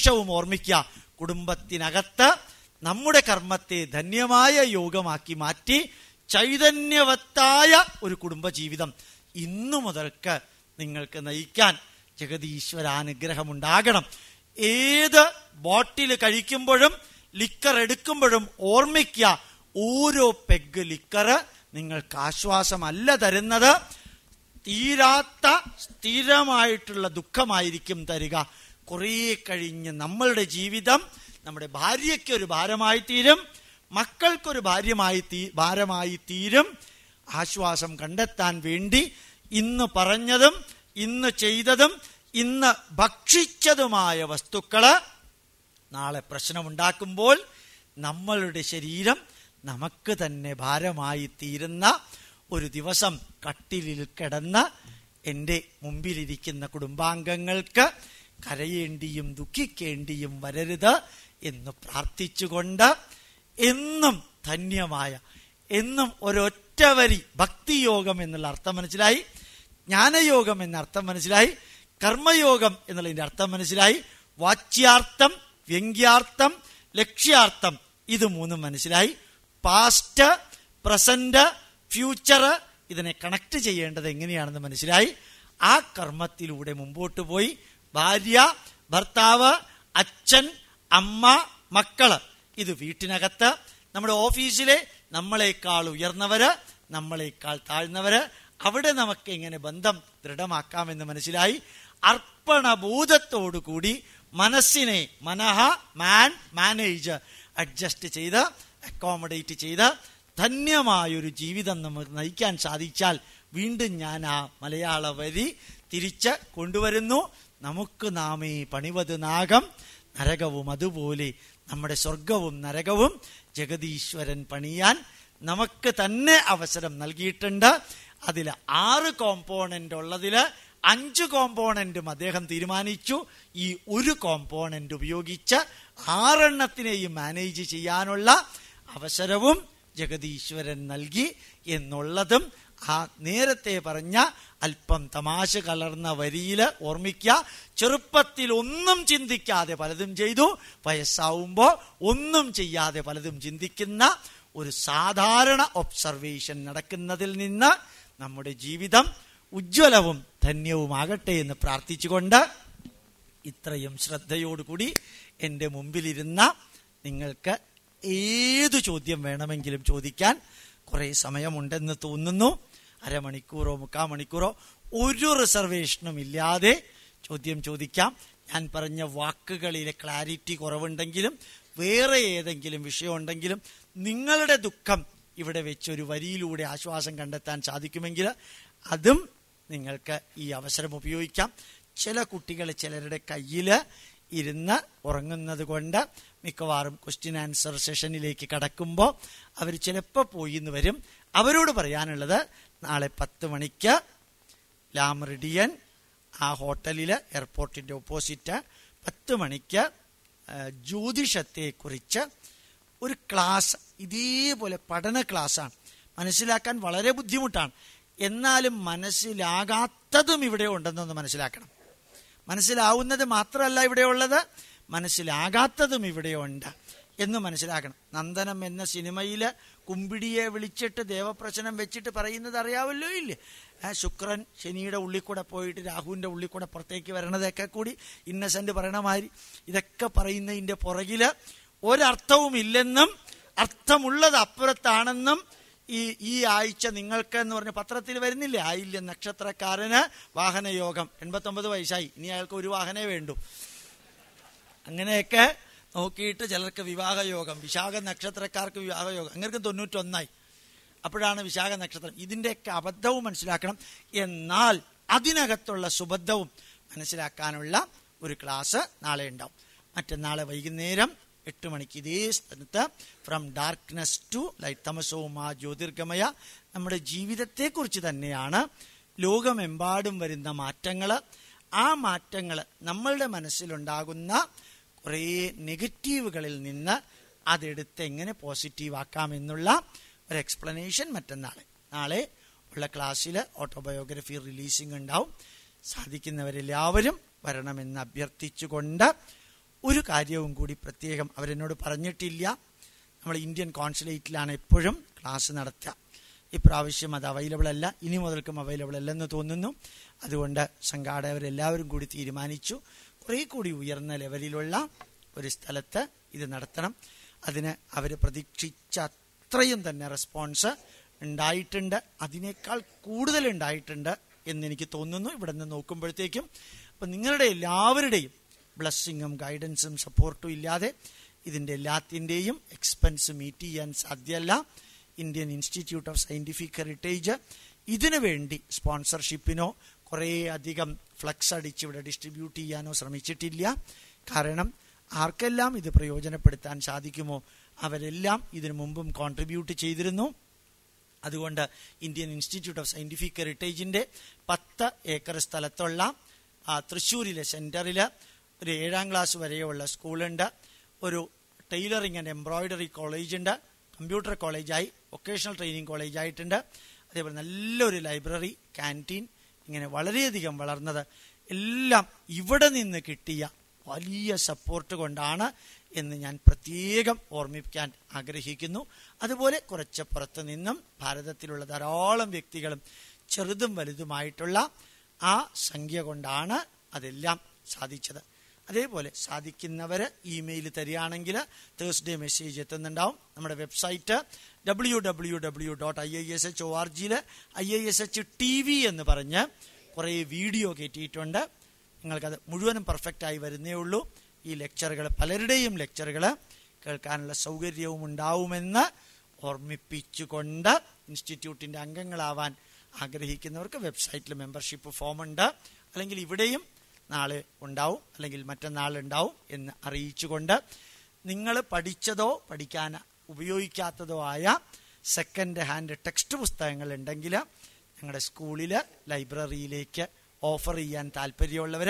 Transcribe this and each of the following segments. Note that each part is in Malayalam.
നിമിഷവും ഓർമ്മിക്കുക. കുടുംബത്തിനകത്ത് നമ്മുടെ കർമ്മത്തെ ധന്യമായ യോഗമാക്കി മാറ്റി ചൈതന്യവത്തായ ഒരു കുടുംബജീവിതം ഇന്നു മുതൽക്ക് നിങ്ങൾക്ക് നയിക്കാൻ ജഗതീശ്വരാനുഗ്രഹമുണ്ടാകണം ഏത് ബോട്ടിൽ കഴിക്കുമ്പോഴും ലിക്കർ എടുക്കുമ്പോഴും ഓർമ്മിക്കുക. ഓരോ പെഗ് ലിക്കർ നിങ്ങൾക്ക് ആശ്വാസമല്ല തരുന്നത്. തീരാത്ത സ്ഥിരമായിട്ടുള്ള ദുഃഖമായിരിക്കും തരിക. കുറേ കഴിഞ്ഞ് നമ്മളുടെ ജീവിതം നമ്മുടെ ഭാര്യയ്ക്ക് ഒരു ഭാരമായി തീരും മക്കൾക്കൊരു ഭാര്യമായി തീ ഭാരമായി തീരും ആശ്വാസം കണ്ടെത്താൻ വേണ്ടി ഇന്ന് പറഞ്ഞതും ഇന്ന് ചെയ്തതും ഇന്ന് ഭക്ഷിച്ചതുമായ വസ്തുക്കൾ നാളെ പ്രശ്നമുണ്ടാക്കുമ്പോൾ നമ്മളുടെ ശരീരം നമുക്ക് തന്നെ ഭാരമായി തീരുന്ന ഒരു ദിവസം കട്ടിലിൽ കിടന്ന് എന്റെ മുമ്പിലിരിക്കുന്ന കുടുംബാംഗങ്ങൾക്ക് കരയേണ്ടിയും ദുഃഖിക്കേണ്ടിയും വരരുത് എന്ന് പ്രാർത്ഥിച്ചുകൊണ്ട് എന്നും ധന്യമായ എന്നും ഒരൊറ്റ വരി ഭക്തിയോഗം എന്നുള്ള അർത്ഥം മനസ്സിലായി ജ്ഞാനയോഗം എന്ന അർത്ഥം മനസ്സിലായി കർമ്മയോഗം എന്നുള്ളതിന്റെ അർത്ഥം മനസ്സിലായി വാച്യാർത്ഥം വ്യംഗ്യാർത്ഥം ലക്ഷ്യാർത്ഥം ഇത് മൂന്നും മനസ്സിലായി. പാസ്റ്റ് പ്രസന്റ് ഫ്യൂച്ചർ ഇതിനെ കണക്ട് ചെയ്യേണ്ടത് എങ്ങനെയാണെന്ന് മനസ്സിലായി. ആ കർമ്മത്തിലൂടെ മുമ്പോട്ട് പോയി ഭാര്യ ഭർത്താവ് അച്ഛൻ അമ്മ മക്കൾ. ഇത് വീട്ടിനകത്ത് നമ്മുടെ ഓഫീസിലെ നമ്മളെക്കാൾ ഉയർന്നവര് നമ്മളെക്കാൾ താഴ്ന്നവര് അവിടെ നമുക്ക് എങ്ങനെ ബന്ധം ദൃഢമാക്കാമെന്ന് മനസ്സിലായി അർപ്പണബോധത്തോടുകൂടി മനസ്സിനെ മനഃ മാൻ മാനേജ് അഡ്ജസ്റ്റ് ചെയ്ത് അക്കോമഡേറ്റ് ചെയ്ത് ധന്യമായൊരു ജീവിതം നമുക്ക് നയിക്കാൻ സാധിച്ചാൽ വീണ്ടും ഞാൻ ആ മലയാള വരി തിരിച്ച് കൊണ്ടുവരുന്നു. നമുക്ക് നാം ഈ പണിവത് നാഗം നരകവും അതുപോലെ നമ്മുടെ സ്വർഗവും നരകവും ജഗതീശ്വരൻ പണിയാൻ നമുക്ക് തന്നെ അവസരം നൽകിയിട്ടുണ്ട്. അതിൽ ആറ് കോമ്പോണന്റ് ഉള്ളതിൽ അഞ്ച് കോമ്പോണന്റും അദ്ദേഹം തീരുമാനിച്ചു. ഈ ഒരു കോമ്പോണന്റ് ഉപയോഗിച്ച് ആറെണ്ണത്തിനെയും മാനേജ് ചെയ്യാനുള്ള അവസരവും ജഗതീശ്വരൻ നൽകി എന്നുള്ളതും നേരത്തെ പറഞ്ഞ അല്പം തമാശ കലർന്ന വരിയിൽ ഓർമ്മിക്കുക ചെറുപ്പത്തിൽ ഒന്നും ചിന്തിക്കാതെ പലതും ചെയ്തു. വയസ്സാവുമ്പോ ഒന്നും ചെയ്യാതെ പലതും ചിന്തിക്കുന്ന ഒരു സാധാരണ ഒബ്സർവേഷൻ നടക്കുന്നതിൽ നിന്ന് നമ്മുടെ ജീവിതം ഉജ്ജ്വലവും ധന്യവുമാകട്ടെ എന്ന് പ്രാർത്ഥിച്ചുകൊണ്ട് ഇത്രയും ശ്രദ്ധയോടുകൂടി എന്റെ മുമ്പിലിരുന്ന നിങ്ങൾക്ക് ഏതു ചോദ്യം വേണമെങ്കിലും ചോദിക്കാൻ കുറേ സമയമുണ്ടെന്ന് തോന്നുന്നു. അരമണിക്കൂറോ മുക്കാൽ മണിക്കൂറോ ഒരു റിസർവേഷനും ഇല്ലാതെ ചോദ്യം ചോദിക്കാം. ഞാൻ പറഞ്ഞ വാക്കുകളിലെ ക്ലാരിറ്റി കുറവുണ്ടെങ്കിലും വേറെ ഏതെങ്കിലും വിഷയമുണ്ടെങ്കിലും നിങ്ങളുടെ ദുഃഖം ഇവിടെ വെച്ച് ഒരു വരിയിലൂടെ ആശ്വാസം കണ്ടെത്താൻ സാധിക്കുമെങ്കിൽ അതും നിങ്ങൾക്ക് ഈ അവസരം ഉപയോഗിക്കാം. ചില കുട്ടികൾ ചിലരുടെ കയ്യിൽ ഇരുന്ന് ഉറങ്ങുന്നത് കൊണ്ട് മിക്കവാറും ക്വസ്റ്റ്യൻ ആൻസർ സെഷനിലേക്ക് കടക്കുമ്പോൾ അവർ ചിലപ്പോൾ പോയി എന്ന് വരും. അവരോട് പറയാനുള്ളത് നാളെ പത്ത് മണിക്ക് ലാമറിഡിയൻ ആ ഹോട്ടലിൽ എയർപോർട്ടിന്റെ ഓപ്പോസിറ്റ് പത്ത് മണിക്ക് ജ്യോതിഷത്തെക്കുറിച്ച് ഒരു ക്ലാസ് ഇതേപോലെ പഠന ക്ലാസ്സാണ്. മനസ്സിലാക്കാൻ വളരെ ബുദ്ധിമുട്ടാണ്. എന്നാലും മനസ്സിലാകാത്തതും ഇവിടെ ഉണ്ടെന്നൊന്ന് മനസ്സിലാക്കണം. മനസ്സിലാവുന്നത് മാത്രമല്ല ഇവിടെ ഉള്ളത് മനസ്സിലാകാത്തതും ഇവിടെയുണ്ട് എന്ന് മനസ്സിലാക്കണം. നന്ദനം എന്ന സിനിമയിൽ കുമ്പിടിയെ വിളിച്ചിട്ട് ദേവപ്രശ്നം വെച്ചിട്ട് പറയുന്നത് അറിയാവല്ലോ ഇല്ലേ? ശുക്രൻ ശനിയുടെ ഉള്ളിൽ കൂടെ പോയിട്ട് രാഹുവിന്റെ ഉള്ളിൽ കൂടെ പുറത്തേക്ക് വരണതൊക്കെ കൂടി ഇന്നസെന്റ് പറയണമാതിരി ഇതൊക്കെ പറയുന്നതിന്റെ പുറകിൽ ഒരർത്ഥവും ഇല്ലെന്നും അർത്ഥമുള്ളത് അപ്പുറത്താണെന്നും ഈ ഈ ആഴ്ച നിങ്ങൾക്ക് എന്ന് പറഞ്ഞ പത്രത്തിൽ വരുന്നില്ലേ? ആയില്ല നക്ഷത്രക്കാരന് വാഹനയോഗം. എൺപത്തൊമ്പത് വയസ്സായി. ഇനി അയാൾക്ക് ഒരു വാഹനേ വേണ്ടു. അങ്ങനെയൊക്കെ നോക്കിയിട്ട് ചിലർക്ക് വിവാഹയോഗം വിശാഖ നക്ഷത്രക്കാർക്ക് വിവാഹയോഗം അങ്ങനെ തൊണ്ണൂറ്റൊന്നായി. അപ്പോഴാണ് വിശാഖ നക്ഷത്രം ഇതിന്റെയൊക്കെ അബദ്ധവും മനസ്സിലാക്കണം. എന്നാൽ അതിനകത്തുള്ള സുബദ്ധവും മനസ്സിലാക്കാനുള്ള ഒരു ക്ലാസ് നാളെ ഉണ്ടാവും. മറ്റന്നാളെ വൈകുന്നേരം എട്ട് മണിക്ക് ഇതേ സ്ഥലത്ത് ഫ്രം ഡാർക്ക്നെസ് ടു ലൈറ്റ് തമസോമാ ജ്യോതിർഗമയ. നമ്മുടെ ജീവിതത്തെക്കുറിച്ച് തന്നെയാണ് ലോകമെമ്പാടും വരുന്ന മാറ്റങ്ങൾ ആ മാറ്റങ്ങൾ നമ്മളുടെ മനസ്സിലുണ്ടാകുന്ന കുറേ നെഗറ്റീവുകളിൽ നിന്ന് അതെടുത്ത് എങ്ങനെ പോസിറ്റീവ് ആക്കാം എന്നുള്ള ഒരു എക്സ്പ്ലനേഷൻ മറ്റന്നാളെ. നാളെ ഉള്ള ക്ലാസ്സിൽ ഓട്ടോബയോഗ്രഫി റിലീസിംഗ് ഉണ്ടാവും. സാധിക്കുന്നവരെല്ലാവരും വരണമെന്ന് അഭ്യർത്ഥിച്ചുകൊണ്ട് ഒരു കാര്യവും കൂടി പ്രത്യേകം അവരെന്നോട് പറഞ്ഞിട്ടില്ല. നമ്മൾ ഇന്ത്യൻ കോൺസുലേറ്റിലാണ് എപ്പോഴും ക്ലാസ് നടത്തുക. ഇപ്രാവശ്യം അത് അവൈലബിൾ അല്ല. ഇനി മുതൽക്കും അവൈലബിൾ അല്ലെന്ന് തോന്നുന്നു. അതുകൊണ്ട് സംഘാടകരെല്ലാവരും കൂടി തീരുമാനിച്ചു. കുറേ കൂടി ഉയർന്ന ലെവലിലുള്ള ഒരു സ്ഥലത്ത് ഇത് നടത്തണം. അതിന് അവർ പ്രതീക്ഷിച്ച അത്രയും തന്നെ റെസ്പോൺസ് ഉണ്ടായിട്ടുണ്ട്. അതിനേക്കാൾ കൂടുതൽ ഉണ്ടായിട്ടുണ്ട് എന്ന് എനിക്ക് തോന്നുന്നു. ഇവിടെ നിന്ന് നോക്കുമ്പോഴത്തേക്കും അപ്പം നിങ്ങളുടെ എല്ലാവരുടെയും ബ്ലസ്സിങ്ങും ഗൈഡൻസും സപ്പോർട്ടും ഇല്ലാതെ ഇതിന്റെ എല്ലാത്തിന്റെയും എക്സ്പെൻസ് മീറ്റ് ചെയ്യാൻ സാധ്യമല്ല. Indian Institute of Scientific Heritage ഇതിനു വേണ്ടി സ്പോൺസർഷിപ്പിനോ കുറേ അധികം ഫ്ലക്സ് അടിച്ച് ഇവിടെ ഡിസ്ട്രിബ്യൂട്ട് ചെയ്യാനോ ശ്രമിച്ചിട്ടില്ല. കാരണം ആർക്കെല്ലാം ഇത് പ്രയോജനപ്പെടുത്താൻ സാധിക്കുമോ? അവരെല്ലാം ഇതിനു മുമ്പും കോൺട്രിബ്യൂട്ട് ചെയ്തിരുന്നു. അതുകൊണ്ട് ഇന്ത്യൻ ഇൻസ്റ്റിറ്റ്യൂട്ട് ഓഫ് സയന്റിഫിക് ഹെറിറ്റേജിന്റെ പത്ത് ഏക്കർ സ്ഥലത്തുള്ള തൃശ്ശൂരിലെ സെന്ററിൽ ഒരു ഏഴാം ക്ലാസ് വരെയുള്ള സ്കൂളുണ്ട്. ഒരു ടൈലറിംഗ് ആൻഡ് എംബ്രോയിഡറി കോളേജുണ്ട് കമ്പ്യൂട്ടർ കോളേജായി വൊക്കേഷണൽ ട്രെയിനിങ് കോളേജായിട്ടുണ്ട് അതേപോലെ നല്ലൊരു ലൈബ്രറി ക്യാന്റീൻ ഇങ്ങനെ വളരെയധികം വളർന്നത്. എല്ലാം ഇവിടെ നിന്ന് കിട്ടിയ വലിയ സപ്പോർട്ട് കൊണ്ടാണ് എന്ന് ഞാൻ പ്രത്യേകം ഓർമ്മിപ്പിക്കാൻ ആഗ്രഹിക്കുന്നു. അതുപോലെ കുറച്ച് പുറത്തു നിന്നും ഭാരതത്തിലുള്ള ധാരാളം വ്യക്തികളും ചെറുതും വലുതുമായിട്ടുള്ള ആ സംഖ്യ കൊണ്ടാണ് അതെല്ലാം സാധിച്ചത്. അതേപോലെ സാധിക്കുന്നവർ ഇമെയിൽ തരികയാണെങ്കിൽ തേഴ്സ്ഡേ മെസ്സേജ് എത്തുന്നുണ്ടാവും. നമ്മുടെ website W W W dot I I S H O R ജിയിൽ I I S H T V എന്ന് പറഞ്ഞ് കുറേ വീഡിയോ കയറ്റിയിട്ടുണ്ട് നിങ്ങൾക്കത് മുഴുവനും പെർഫെക്റ്റ് ആയി വരുന്നേ ഉള്ളൂ. ഈ ലെക്ചറുകൾ പലരുടെയും ലെക്ചറുകൾ കേൾക്കാനുള്ള സൗകര്യവും ഉണ്ടാവുമെന്ന് ഓർമ്മിപ്പിച്ചുകൊണ്ട് ഇൻസ്റ്റിറ്റ്യൂട്ടിന്റെ അംഗങ്ങളാവാൻ ആഗ്രഹിക്കുന്നവർക്ക് വെബ്സൈറ്റിൽ മെമ്പർഷിപ്പ് ഫോം ഉണ്ട്. അല്ലെങ്കിൽ ഇവിടെയും നാളെ ഉണ്ടാവും അല്ലെങ്കിൽ മറ്റന്നാൾ ഉണ്ടാവും എന്ന് അറിയിച്ചുകൊണ്ട് നിങ്ങൾ പഠിച്ചതോ പഠിക്കാൻ ഉപയോഗിക്കാത്തതോ ആയ സെക്കൻഡ് ഹാൻഡ് ടെക്സ്റ്റ് പുസ്തകങ്ങൾ ഉണ്ടെങ്കിൽ ഞങ്ങളുടെ സ്കൂളിൽ ലൈബ്രറിയിലേക്ക് ഓഫർ ചെയ്യാൻ താല്പര്യമുള്ളവർ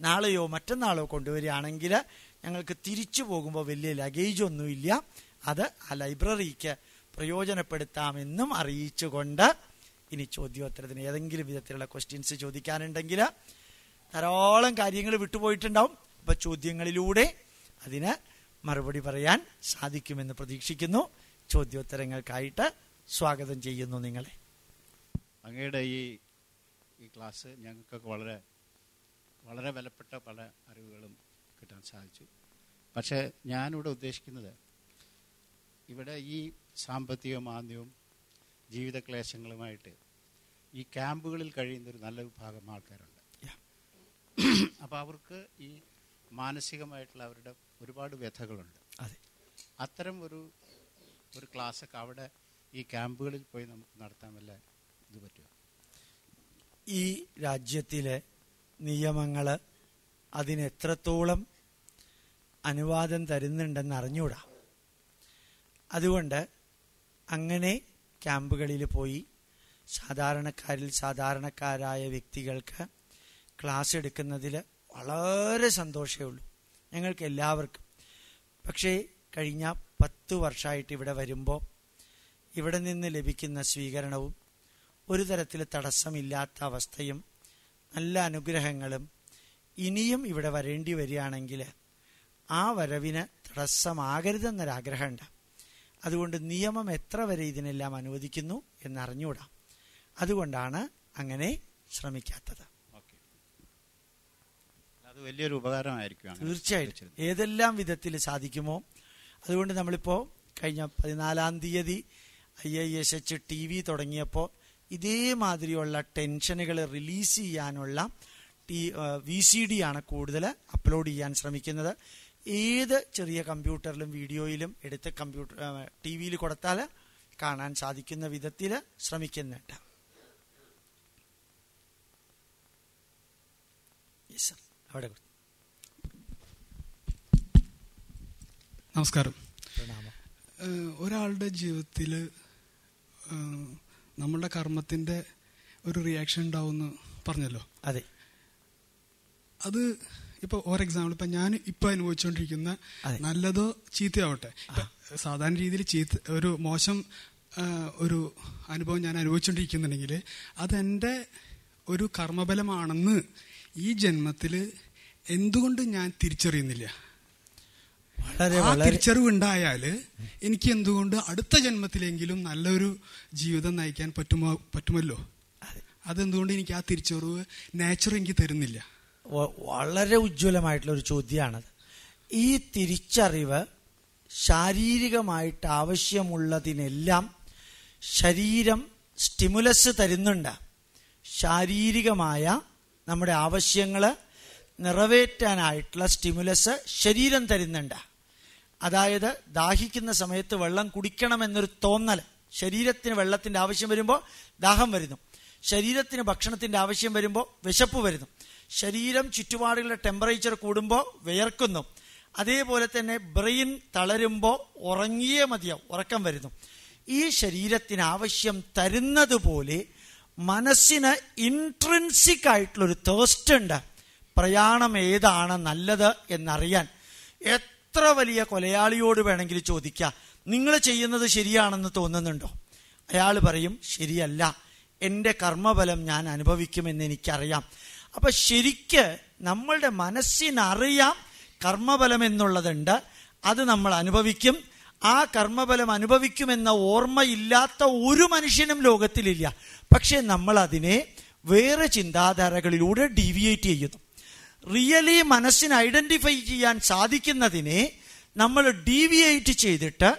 നാളെയോ മറ്റന്നാളോ കൊണ്ടുവരികയാണെങ്കിൽ ഞങ്ങൾക്ക് തിരിച്ചു പോകുമ്പോൾ വലിയ ലഗേജ് ഒന്നുമില്ല അത് ആ ലൈബ്രറിക്ക് പ്രയോജനപ്പെടുത്താമെന്നും അറിയിച്ചുകൊണ്ട് ഇനി ചോദ്യോത്തരത്തിന് ഏതെങ്കിലും വിധത്തിലുള്ള ക്വസ്റ്റ്യൻസ് ചോദിക്കാനുണ്ടെങ്കിൽ ധാരാളം കാര്യങ്ങൾ വിട്ടുപോയിട്ടുണ്ടാവും. അപ്പൊ ചോദ്യങ്ങളിലൂടെ അതിന് മറുപടി പറയാൻ സാധിക്കുമെന്ന് പ്രതീക്ഷിക്കുന്നു. ചോദ്യോത്തരങ്ങൾക്കായിട്ട് സ്വാഗതം ചെയ്യുന്നു നിങ്ങളെ. അങ്ങയുടെ ഈ ഈ ക്ലാസ് ഞങ്ങൾക്കൊക്കെ വളരെ വളരെ വിലപ്പെട്ട പല അറിവുകളും കിട്ടാൻ സാധിച്ചു. പക്ഷേ ഞാനിവിടെ ഉദ്ദേശിക്കുന്നത് ഇവിടെ ഈ സാമ്പത്തിക മാന്ദ്യവും ജീവിത ക്ലേശങ്ങളുമായിട്ട് ഈ ക്യാമ്പുകളിൽ കഴിയുന്ന ഒരു നല്ല വിഭാഗം ആൾക്കാരുണ്ട് Yeah. അപ്പോൾ അവർക്ക് ഈ മാനസികമായിട്ടുള്ള അവരുടെ ഒരുപാട് വ്യഥകളുണ്ട്. അതെ. അത്തരം ഒരു ഒരു ക്ലാസ്സൊക്കെ അവിടെ ഈ ക്യാമ്പുകളിൽ പോയി നമുക്ക് നടത്താൻ വല്ല ഇത് പറ്റുമോ ഈ രാജ്യത്തിലെ നിയമങ്ങൾ അതിനെത്രത്തോളം അനുവാദം തരുന്നുണ്ടെന്ന് അറിഞ്ഞൂടാ. അതുകൊണ്ട് അങ്ങനെ ക്യാമ്പുകളിൽ പോയി സാധാരണക്കാരിൽ സാധാരണക്കാരായ വ്യക്തികൾക്ക് ക്ലാസ് എടുക്കുന്നതിൽ വളരെ സന്തോഷമേ ഉള്ളൂ. ഞങ്ങൾക്ക് എല്ലാവർക്കും. പക്ഷേ കഴിഞ്ഞ പത്ത് വർഷമായിട്ട് ഇവിടെ വരുമ്പോൾ ഇവിടെ നിന്ന് ലഭിക്കുന്ന സ്വീകരണവും ഒരു തരത്തിൽ തടസ്സമില്ലാത്ത അവസ്ഥയും നല്ല അനുഗ്രഹങ്ങളും ഇനിയും ഇവിടെ വരേണ്ടി വരികയാണെങ്കിൽ ആ വരവിന് തടസ്സമാകരുതെന്നൊരാഗ്രഹമുണ്ട്. അതുകൊണ്ട് നിയമം എത്ര വരെ ഇതിനെല്ലാം അനുവദിക്കുന്നു എന്നറിഞ്ഞുകൂടാ. അതുകൊണ്ടാണ് അങ്ങനെ ശ്രമിക്കാത്തത്. അത് വലിയൊരു ഉപകാരമായിരിക്കും തീർച്ചയായിട്ടും. ഏതെല്ലാം വിധത്തിൽ സാധിക്കുമോ? അതുകൊണ്ട് നമ്മളിപ്പോ കഴിഞ്ഞ പതിനാലാം തീയതി I I S H T V തുടങ്ങിയപ്പോൾ ഇതേമാതിരിയുള്ള ടെൻഷനുകൾ റിലീസ് ചെയ്യാനുള്ള ടി വി സി ഡി ആണ് കൂടുതൽ അപ്ലോഡ് ചെയ്യാൻ ശ്രമിക്കുന്നത്. ഏത് ചെറിയ കമ്പ്യൂട്ടറിലും വീഡിയോയിലും എടുത്ത് കമ്പ്യൂട്ടർ ടി വിയിൽ കൊടുത്താൽ കാണാൻ സാധിക്കുന്ന വിധത്തിൽ ശ്രമിക്കുന്നുണ്ട്. യെസ് സർ അവിടെ നമസ്കാരം. ഒരാളുടെ ജീവിതത്തിൽ നമ്മളുടെ കർമ്മത്തിന്റെ ഒരു റിയാക്ഷൻ ഉണ്ടാവുമെന്ന് പറഞ്ഞല്ലോ. അതെ. അത് ഇപ്പൊ ഓർ എക്സാമ്പിൾ ഇപ്പൊ ഞാൻ ഇപ്പൊ അനുഭവിച്ചുകൊണ്ടിരിക്കുന്ന നല്ലതോ ചീത്തയാവട്ടെ. സാധാരണ രീതിയിൽ ചീത്ത ഒരു മോശം ഒരു അനുഭവം ഞാൻ അനുഭവിച്ചുകൊണ്ടിരിക്കുന്നുണ്ടെങ്കിൽ അതെന്റെ ഒരു കർമ്മബലമാണെന്ന് ഈ ജന്മത്തിൽ എന്തുകൊണ്ട് ഞാൻ തിരിച്ചറിയുന്നില്ല? വളരെ ആ വളരെ തിരിച്ചറിവ് ഉണ്ടായാൽ എനിക്ക് എന്തുകൊണ്ട് അടുത്ത ജന്മത്തിലെങ്കിലും നല്ലൊരു ജീവിതം നയിക്കാൻ പറ്റുമോ പറ്റുമല്ലോ? അതെന്തുകൊണ്ട് എനിക്ക് ആ തിരിച്ചറിവ് നേച്ചർ എനിക്ക് തരുന്നില്ല? വളരെ ഉജ്ജ്വലമായിട്ടുള്ള ഒരു ചോദ്യമാണത്. ഈ തിരിച്ചറിവ് ശാരീരികമായിട്ട് ആവശ്യമുള്ളതിനെല്ലാം ശരീരം സ്റ്റിമുലസ് തരുന്നുണ്ട്. ശാരീരികമായ നമ്മുടെ ആവശ്യങ്ങൾ നിറവേറ്റാനായിട്ടുള്ള സ്റ്റിമുലസ് ശരീരം തരുന്നുണ്ട്. അതായത് ദാഹിക്കുന്ന സമയത്ത് വെള്ളം കുടിക്കണമെന്നൊരു തോന്നൽ. ശരീരത്തിന് വെള്ളത്തിന്റെ ആവശ്യം വരുമ്പോൾ ദാഹം വരുന്നു. ശരീരത്തിന് ഭക്ഷണത്തിന്റെ ആവശ്യം വരുമ്പോൾ വിശപ്പ് വരുന്നു. ശരീരം ചുറ്റുപാടുകളുടെ ടെമ്പറേച്ചർ കൂടുമ്പോൾ വിയർക്കുന്നു. അതേപോലെ തന്നെ ബ്രെയിൻ തളരുമ്പോൾ ഉറങ്ങിയേ മതിയാവും ഉറക്കം വരുന്നു. ഈ ശരീരത്തിന് ആവശ്യം തരുന്നത് പോലെ മനസ്സിന് ഇൻട്രൻസിക് ആയിട്ടുള്ളൊരു തേസ്റ്റ് ഉണ്ട്. പ്രയാണം ഏതാണ് നല്ലത് എന്നറിയാൻ എത്ര വലിയ കൊലയാളിയോട് വേണമെങ്കിൽ ചോദിക്കാം. നിങ്ങൾ ചെയ്യുന്നത് ശരിയാണെന്ന് തോന്നുന്നുണ്ടോ? അയാൾ പറയും ശരിയല്ല. എന്റെ കർമ്മഫലം ഞാൻ അനുഭവിക്കുമെന്ന് എനിക്കറിയാം. അപ്പൊ ശരിക്ക് നമ്മളുടെ മനസ്സിനറിയാം കർമ്മഫലം എന്നുള്ളതുണ്ട്. അത് നമ്മൾ അനുഭവിക്കും. ആ കർമ്മഫലം അനുഭവിക്കുമെന്ന ഓർമ്മയില്ലാത്ത ഒരു മനുഷ്യനും ലോകത്തിലില്ല. പക്ഷെ നമ്മൾ അതിനെ വേറെ ചിന്താധാരകളിലൂടെ ഡീവിയേറ്റ് ചെയ്യുന്നു. റിയലി മനസ്സിന് ഐഡന്റിഫൈ ചെയ്യാൻ സാധിക്കുന്നതിനെ നമ്മൾ ഡീവിയേറ്റ് ചെയ്തിട്ട്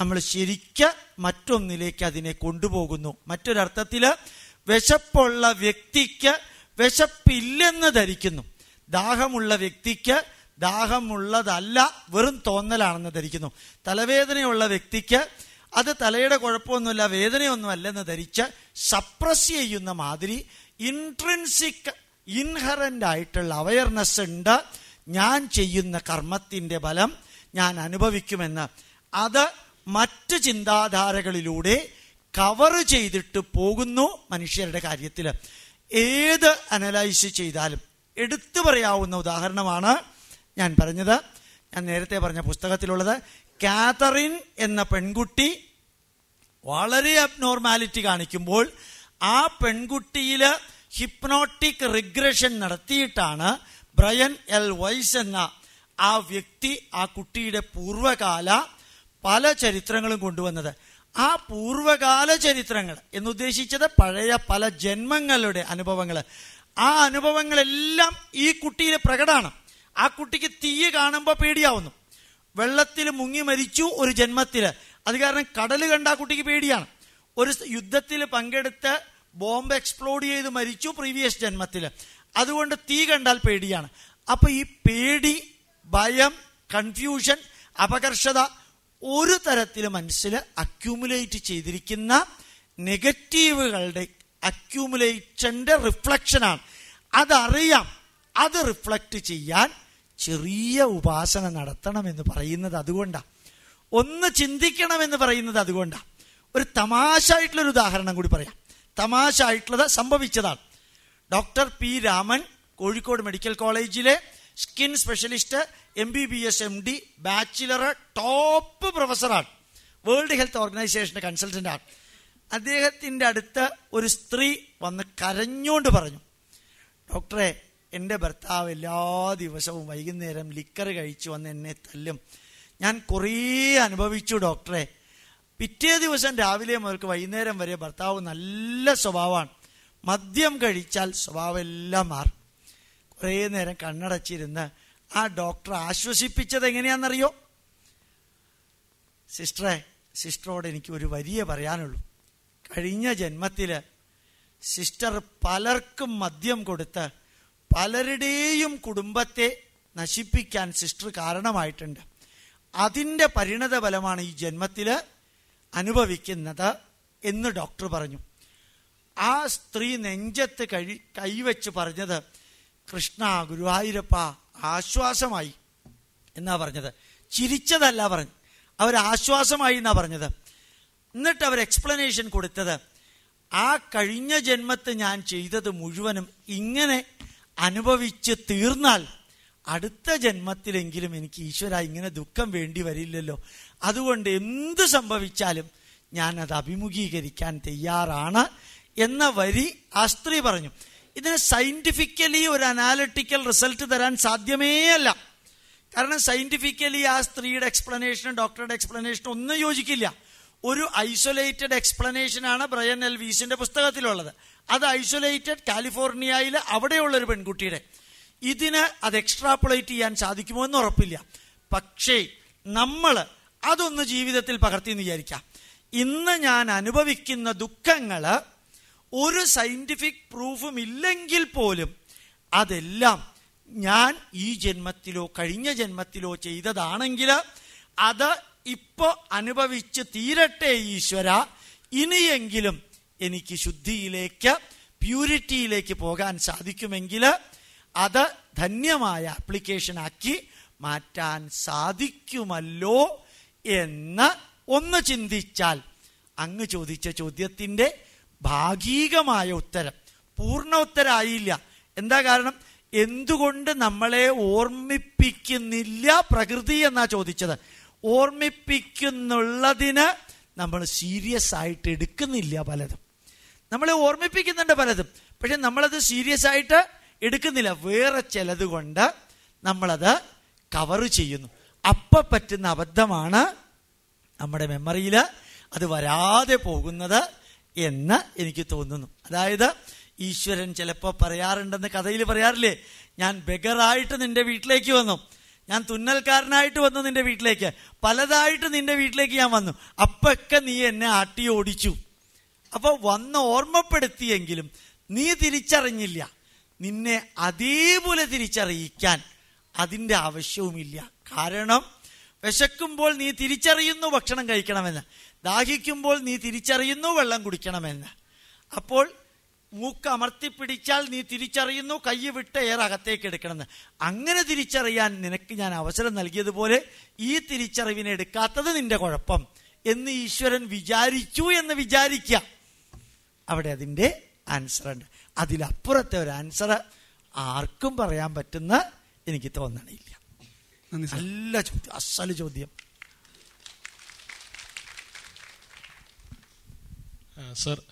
നമ്മൾ ശരിക്ക് മറ്റൊന്നിലേക്ക് അതിനെ കൊണ്ടുപോകുന്നു. മറ്റൊരർത്ഥത്തിൽ വിശപ്പുള്ള വ്യക്തിക്ക് വിശപ്പില്ലെന്ന് ധരിക്കുന്നു. ദാഹമുള്ള വ്യക്തിക്ക് ദാഹമുള്ളതല്ല വെറും തോന്നലാണെന്ന് ധരിക്കുന്നു. തലവേദനയുള്ള വ്യക്തിക്ക് അത് തലയുടെ കുഴപ്പമൊന്നുമില്ല വേദനയൊന്നുമല്ലെന്ന് ധരിച്ച് സപ്രസ് ചെയ്യുന്ന മാതിരി ഇൻട്രിൻസിക് ഇൻഹറന്റ് ആയിട്ടുള്ള അവയർനെസ് ഉണ്ട്. ഞാൻ ചെയ്യുന്ന കർമ്മത്തിന്റെ ഫലം ഞാൻ അനുഭവിക്കുമെന്ന്. അത് മറ്റ് ചിന്താധാരകളിലൂടെ കവർ ചെയ്തിട്ട് പോകുന്നു മനുഷ്യരുടെ കാര്യത്തിൽ ഏത് അനലൈസ് ചെയ്താലും എടുത്തു പറയാവുന്ന ഉദാഹരണമാണ് ഞാൻ പറഞ്ഞത് ഞാൻ നേരത്തെ പറഞ്ഞ പുസ്തകത്തിലുള്ളത് കാതറിൻ എന്ന പെൺകുട്ടി വളരെ അബ്നോർമാലിറ്റി കാണിക്കുമ്പോൾ ആ പെൺകുട്ടിയിൽ ഹിപ്നോട്ടിക് റിഗ്രഷൻ നടത്തിയിട്ടാണ് ബ്രയൻ എൽ വൈസ് എന്ന ആ വ്യക്തി ആ കുട്ടിയുടെ പൂർവകാല പല ചരിത്രങ്ങളും കൊണ്ടുവന്നത്. ആ പൂർവകാല ചരിത്രങ്ങൾ എന്നുദ്ദേശിച്ചത് പഴയ പല ജന്മങ്ങളുടെ അനുഭവങ്ങൾ. ആ അനുഭവങ്ങളെല്ലാം ഈ കുട്ടിയിൽ പ്രകടമാണ്. ആ കുട്ടിക്ക് തീയ കാണുമ്പോൾ പേടിയാവുന്നു. വെള്ളത്തിൽ മുങ്ങി മരിച്ചു ഒരു ജന്മത്തിൽ അത് കാരണം കടൽ കണ്ട ആ കുട്ടിക്ക് പേടിയാണ്. ഒരു യുദ്ധത്തിൽ പങ്കെടുത്ത് ബോംബ് എക്സ്പ്ലോഡ് ചെയ്ത് മരിച്ചു പ്രീവിയസ് ജന്മത്തിൽ അതുകൊണ്ട് തീ കണ്ടാൽ പേടിയാണ്. അപ്പൊ ഈ പേടി ഭയം കൺഫ്യൂഷൻ അപകർഷത ഒരു തരത്തിൽ മനസ്സിൽ അക്യൂമുലേറ്റ് ചെയ്തിരിക്കുന്ന നെഗറ്റീവുകളുടെ അക്യൂമുലേഷന്റെ റിഫ്ലക്ഷനാണ്. അതറിയാം അത് റിഫ്ലക്റ്റ് ചെയ്യാൻ ചെറിയ ഉപാസന നടത്തണമെന്ന് പറയുന്നത് അതുകൊണ്ടാണ് ഒന്ന് ചിന്തിക്കണമെന്ന് പറയുന്നത് അതുകൊണ്ടാണ് ഒരു തമാശ ആയിട്ടുള്ളൊരു ഉദാഹരണം കൂടി പറയാം. തമാശ ആയിട്ടുള്ളത് സംഭവിച്ചതാണ്. Doctor P Raman Kozhikode medical കോളേജിലെ skin specialist M B B S M D bachelor top പ്രൊഫസറാണ്. വേൾഡ് ഹെൽത്ത് ഓർഗനൈസേഷന്റെ കൺസൾട്ടന്റാണ്. ആണ് അദ്ദേഹത്തിന്റെ അടുത്ത് ഒരു സ്ത്രീ വന്ന് കരഞ്ഞോണ്ട് പറഞ്ഞു. ഡോക്ടറെ എന്റെ ഭർത്താവ് എല്ലാ ദിവസവും വൈകുന്നേരം ലിക്കർ കഴിച്ചു വന്ന് എന്നെ തല്ലും. ഞാൻ കുറേ അനുഭവിച്ചു ഡോക്ടറെ. പിറ്റേ ദിവസം രാവിലെ മുതൽക്ക് വൈകുന്നേരം വരെ ഭർത്താവ് നല്ല സ്വഭാവമാണ്. മദ്യം കഴിച്ചാൽ സ്വഭാവം എല്ലാം മാറും. കുറേ നേരം കണ്ണടച്ചിരുന്ന് ആ ഡോക്ടർ ആശ്വസിപ്പിച്ചത് എങ്ങനെയാണെന്നറിയോ? സിസ്റ്ററെ സിസ്റ്ററോട് എനിക്ക് ഒരു വലിയ പറയാനുള്ളൂ. കഴിഞ്ഞ ജന്മത്തിൽ സിസ്റ്റർ പലർക്കും മദ്യം കൊടുത്ത് പലരുടെയും കുടുംബത്തെ നശിപ്പിക്കാൻ സിസ്റ്റർ കാരണമായിട്ടുണ്ട്. അതിന്റെ പരിണത ഫലമാണ് ഈ ജന്മത്തിൽ അനുഭവിക്കുന്നത് എന്ന് ഡോക്ടർ പറഞ്ഞു. ആ സ്ത്രീ നെഞ്ചത്ത് കഴി കൈവച്ച് പറഞ്ഞത് കൃഷ്ണ ഗുരുവായൂരപ്പ ആശ്വാസമായി എന്നാ പറഞ്ഞത്. ചിരിച്ചതല്ല പറഞ്ഞു അവർ ആശ്വാസമായി എന്നാ പറഞ്ഞത്. എന്നിട്ട് അവർ എക്സ്പ്ലനേഷൻ കൊടുത്തത് ആ കഴിഞ്ഞ ജന്മത്ത് ഞാൻ ചെയ്തത് മുഴുവനും ഇങ്ങനെ അനുഭവിച്ച് തീർന്നാൽ അടുത്ത ജന്മത്തിലെങ്കിലും എനിക്ക് ഈശ്വര ഇങ്ങനെ ദുഃഖം വേണ്ടി വരില്ലല്ലോ. അതുകൊണ്ട് എന്ത് സംഭവിച്ചാലും ഞാൻ അത് അഭിമുഖീകരിക്കാൻ തയ്യാറാണ് എന്ന വരി ആ സ്ത്രീ പറഞ്ഞു. ഇതിന് സയന്റിഫിക്കലി ഒരു അനാലിറ്റിക്കൽ റിസൾട്ട് തരാൻ സാധ്യമേ അല്ല. കാരണം സയന്റിഫിക്കലി ആ സ്ത്രീയുടെ എക്സ്പ്ലനേഷനും ഡോക്ടറുടെ എക്സ്പ്ലനേഷനും ഒന്നും യോജിക്കില്ല. ഒരു ഐസൊലേറ്റഡ് എക്സ്പ്ലനേഷൻ ആണ് ബ്രയൻ എൽ വീസിന്റെ പുസ്തകത്തിലുള്ളത്. അത് ഐസൊലേറ്റഡ് കാലിഫോർണിയയിൽ അവിടെയുള്ള ഒരു പെൺകുട്ടിയുടെ. ഇതിന് അത് എക്സ്ട്രാപ്പുലേറ്റ് ചെയ്യാൻ സാധിക്കുമോ എന്ന് ഉറപ്പില്ല. പക്ഷേ നമ്മൾ അതൊന്ന് ജീവിതത്തിൽ പകർത്തി എന്ന് വിചാരിക്കാം. ഇന്ന് ഞാൻ അനുഭവിക്കുന്ന ദുഃഖങ്ങൾ ഒരു സയന്റിഫിക് പ്രൂഫും ഇല്ലെങ്കിൽ പോലും അതെല്ലാം ഞാൻ ഈ ജന്മത്തിലോ കഴിഞ്ഞ ജന്മത്തിലോ ചെയ്തതാണെങ്കിൽ അത് ഇപ്പൊ അനുഭവിച്ച് തീരട്ടെ ഈശ്വര ഇനിയെങ്കിലും എനിക്ക് ശുദ്ധിയിലേക്ക് പ്യൂരിറ്റിയിലേക്ക് പോകാൻ സാധിക്കുമെങ്കിൽ അത് ധന്യമായ ആപ്ലിക്കേഷൻ ആക്കി മാറ്റാൻ സാധിക്കുമല്ലോ എന്ന് ഒന്ന് ചിന്തിച്ചാൽ അങ്ങ് ചോദിച്ച ചോദ്യത്തിന്റെ ഭാഗികമായ ഉത്തരം പൂർണ ഉത്തരായില്ല എന്താ കാരണം? എന്തുകൊണ്ട് നമ്മളെ ഓർമ്മിപ്പിക്കുന്നില്ല പ്രകൃതി എന്നാ ചോദിച്ചത്? ഓർമ്മിപ്പിക്കുന്നുള്ളതിന് നമ്മൾ സീരിയസ് ആയിട്ട് എടുക്കുന്നില്ല പലതും. നമ്മളെ ഓർമ്മിപ്പിക്കുന്നുണ്ട് പലതും. പക്ഷെ നമ്മളത് സീരിയസ് ആയിട്ട് എടുക്കുന്നില്ല. വേറെ ചിലത് കൊണ്ട് നമ്മളത് കവർ ചെയ്യുന്നു. അപ്പം പറ്റുന്ന അബദ്ധമാണ് നമ്മുടെ മെമ്മറിയിൽ അത് വരാതെ പോകുന്നത് എന്ന് എനിക്ക് തോന്നുന്നു. അതായത് ഈശ്വരൻ ചിലപ്പോൾ പറയാറുണ്ടെന്ന് കഥയിൽ പറയാറില്ലേ? ഞാൻ ബെഗറായിട്ട് നിന്റെ വീട്ടിലേക്ക് വന്നു. ഞാൻ തുന്നൽക്കാരനായിട്ട് വന്നു നിന്റെ വീട്ടിലേക്ക്. പലതായിട്ട് നിന്റെ വീട്ടിലേക്ക് ഞാൻ വന്നു. അപ്പൊക്കെ നീ എന്നെ ആട്ടി ഓടിച്ചു. അപ്പൊ വന്ന് ഓർമ്മപ്പെടുത്തിയെങ്കിലും നീ തിരിച്ചറിഞ്ഞില്ല. നിന്നെ അതേപോലെ തിരിച്ചറിയിക്കാൻ അതിന്റെ ആവശ്യവുമില്ല. കാരണം വിശക്കുമ്പോൾ നീ തിരിച്ചറിയുന്നു ഭക്ഷണം കഴിക്കണമെന്ന്. ദാഹിക്കുമ്പോൾ നീ തിരിച്ചറിയുന്നു വെള്ളം കുടിക്കണമെന്ന്. അപ്പോൾ മൂക്ക് അമർത്തിപ്പിടിച്ചാൽ നീ തിരിച്ചറിയുന്നു കൈ വിട്ട് ഏറെ അകത്തേക്ക് എടുക്കണമെന്ന്. അങ്ങനെ തിരിച്ചറിയാൻ നിനക്ക് ഞാൻ അവസരം നൽകിയതുപോലെ ഈ തിരിച്ചറിവിനെ എടുക്കാത്തത് നിന്റെ കുഴപ്പം എന്ന് ഈശ്വരൻ വിചാരിച്ചു എന്ന് വിചാരിക്കുക അവിടെ അതിന്റെ ആൻസർ ഉണ്ട്. അതിലപ്പുറത്തെ ഒരു ആൻസർ ആർക്കും പറയാൻ പറ്റുന്ന എനിക്ക് തോന്നണില്ല. നല്ല ചോദ്യം അസൽ ചോദ്യം. സർ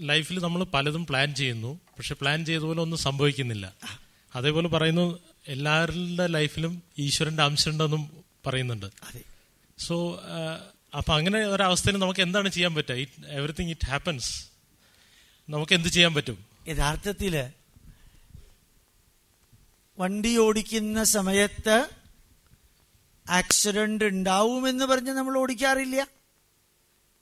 ലൈഫിൽ നമ്മൾ പലതും പ്ലാൻ ചെയ്യുന്നു. പക്ഷെ പ്ലാൻ ചെയ്ത പോലെ ഒന്നും സംഭവിക്കുന്നില്ല. അതേപോലെ പറയുന്നു എല്ലാവരുടെ ലൈഫിലും ഈശ്വരന്റെ അംശമുണ്ടെന്നും പറയുന്നുണ്ട്. സോ അപ്പൊ അങ്ങനെ ഒരവസ്ഥയിൽ നമുക്ക് എന്താണ് ചെയ്യാൻ പറ്റുക? ഇറ്റ് എവറിത്തിങ് ഇറ്റ് ഹാപ്പൻസ് നമുക്ക് എന്ത് ചെയ്യാൻ പറ്റും? യഥാർത്ഥത്തിൽ വണ്ടി ഓടിക്കുന്ന സമയത്ത് ആക്സിഡന്റ് ഉണ്ടാവുമെന്ന് പറഞ്ഞ് നമ്മൾ ഓടിക്കാറില്ല.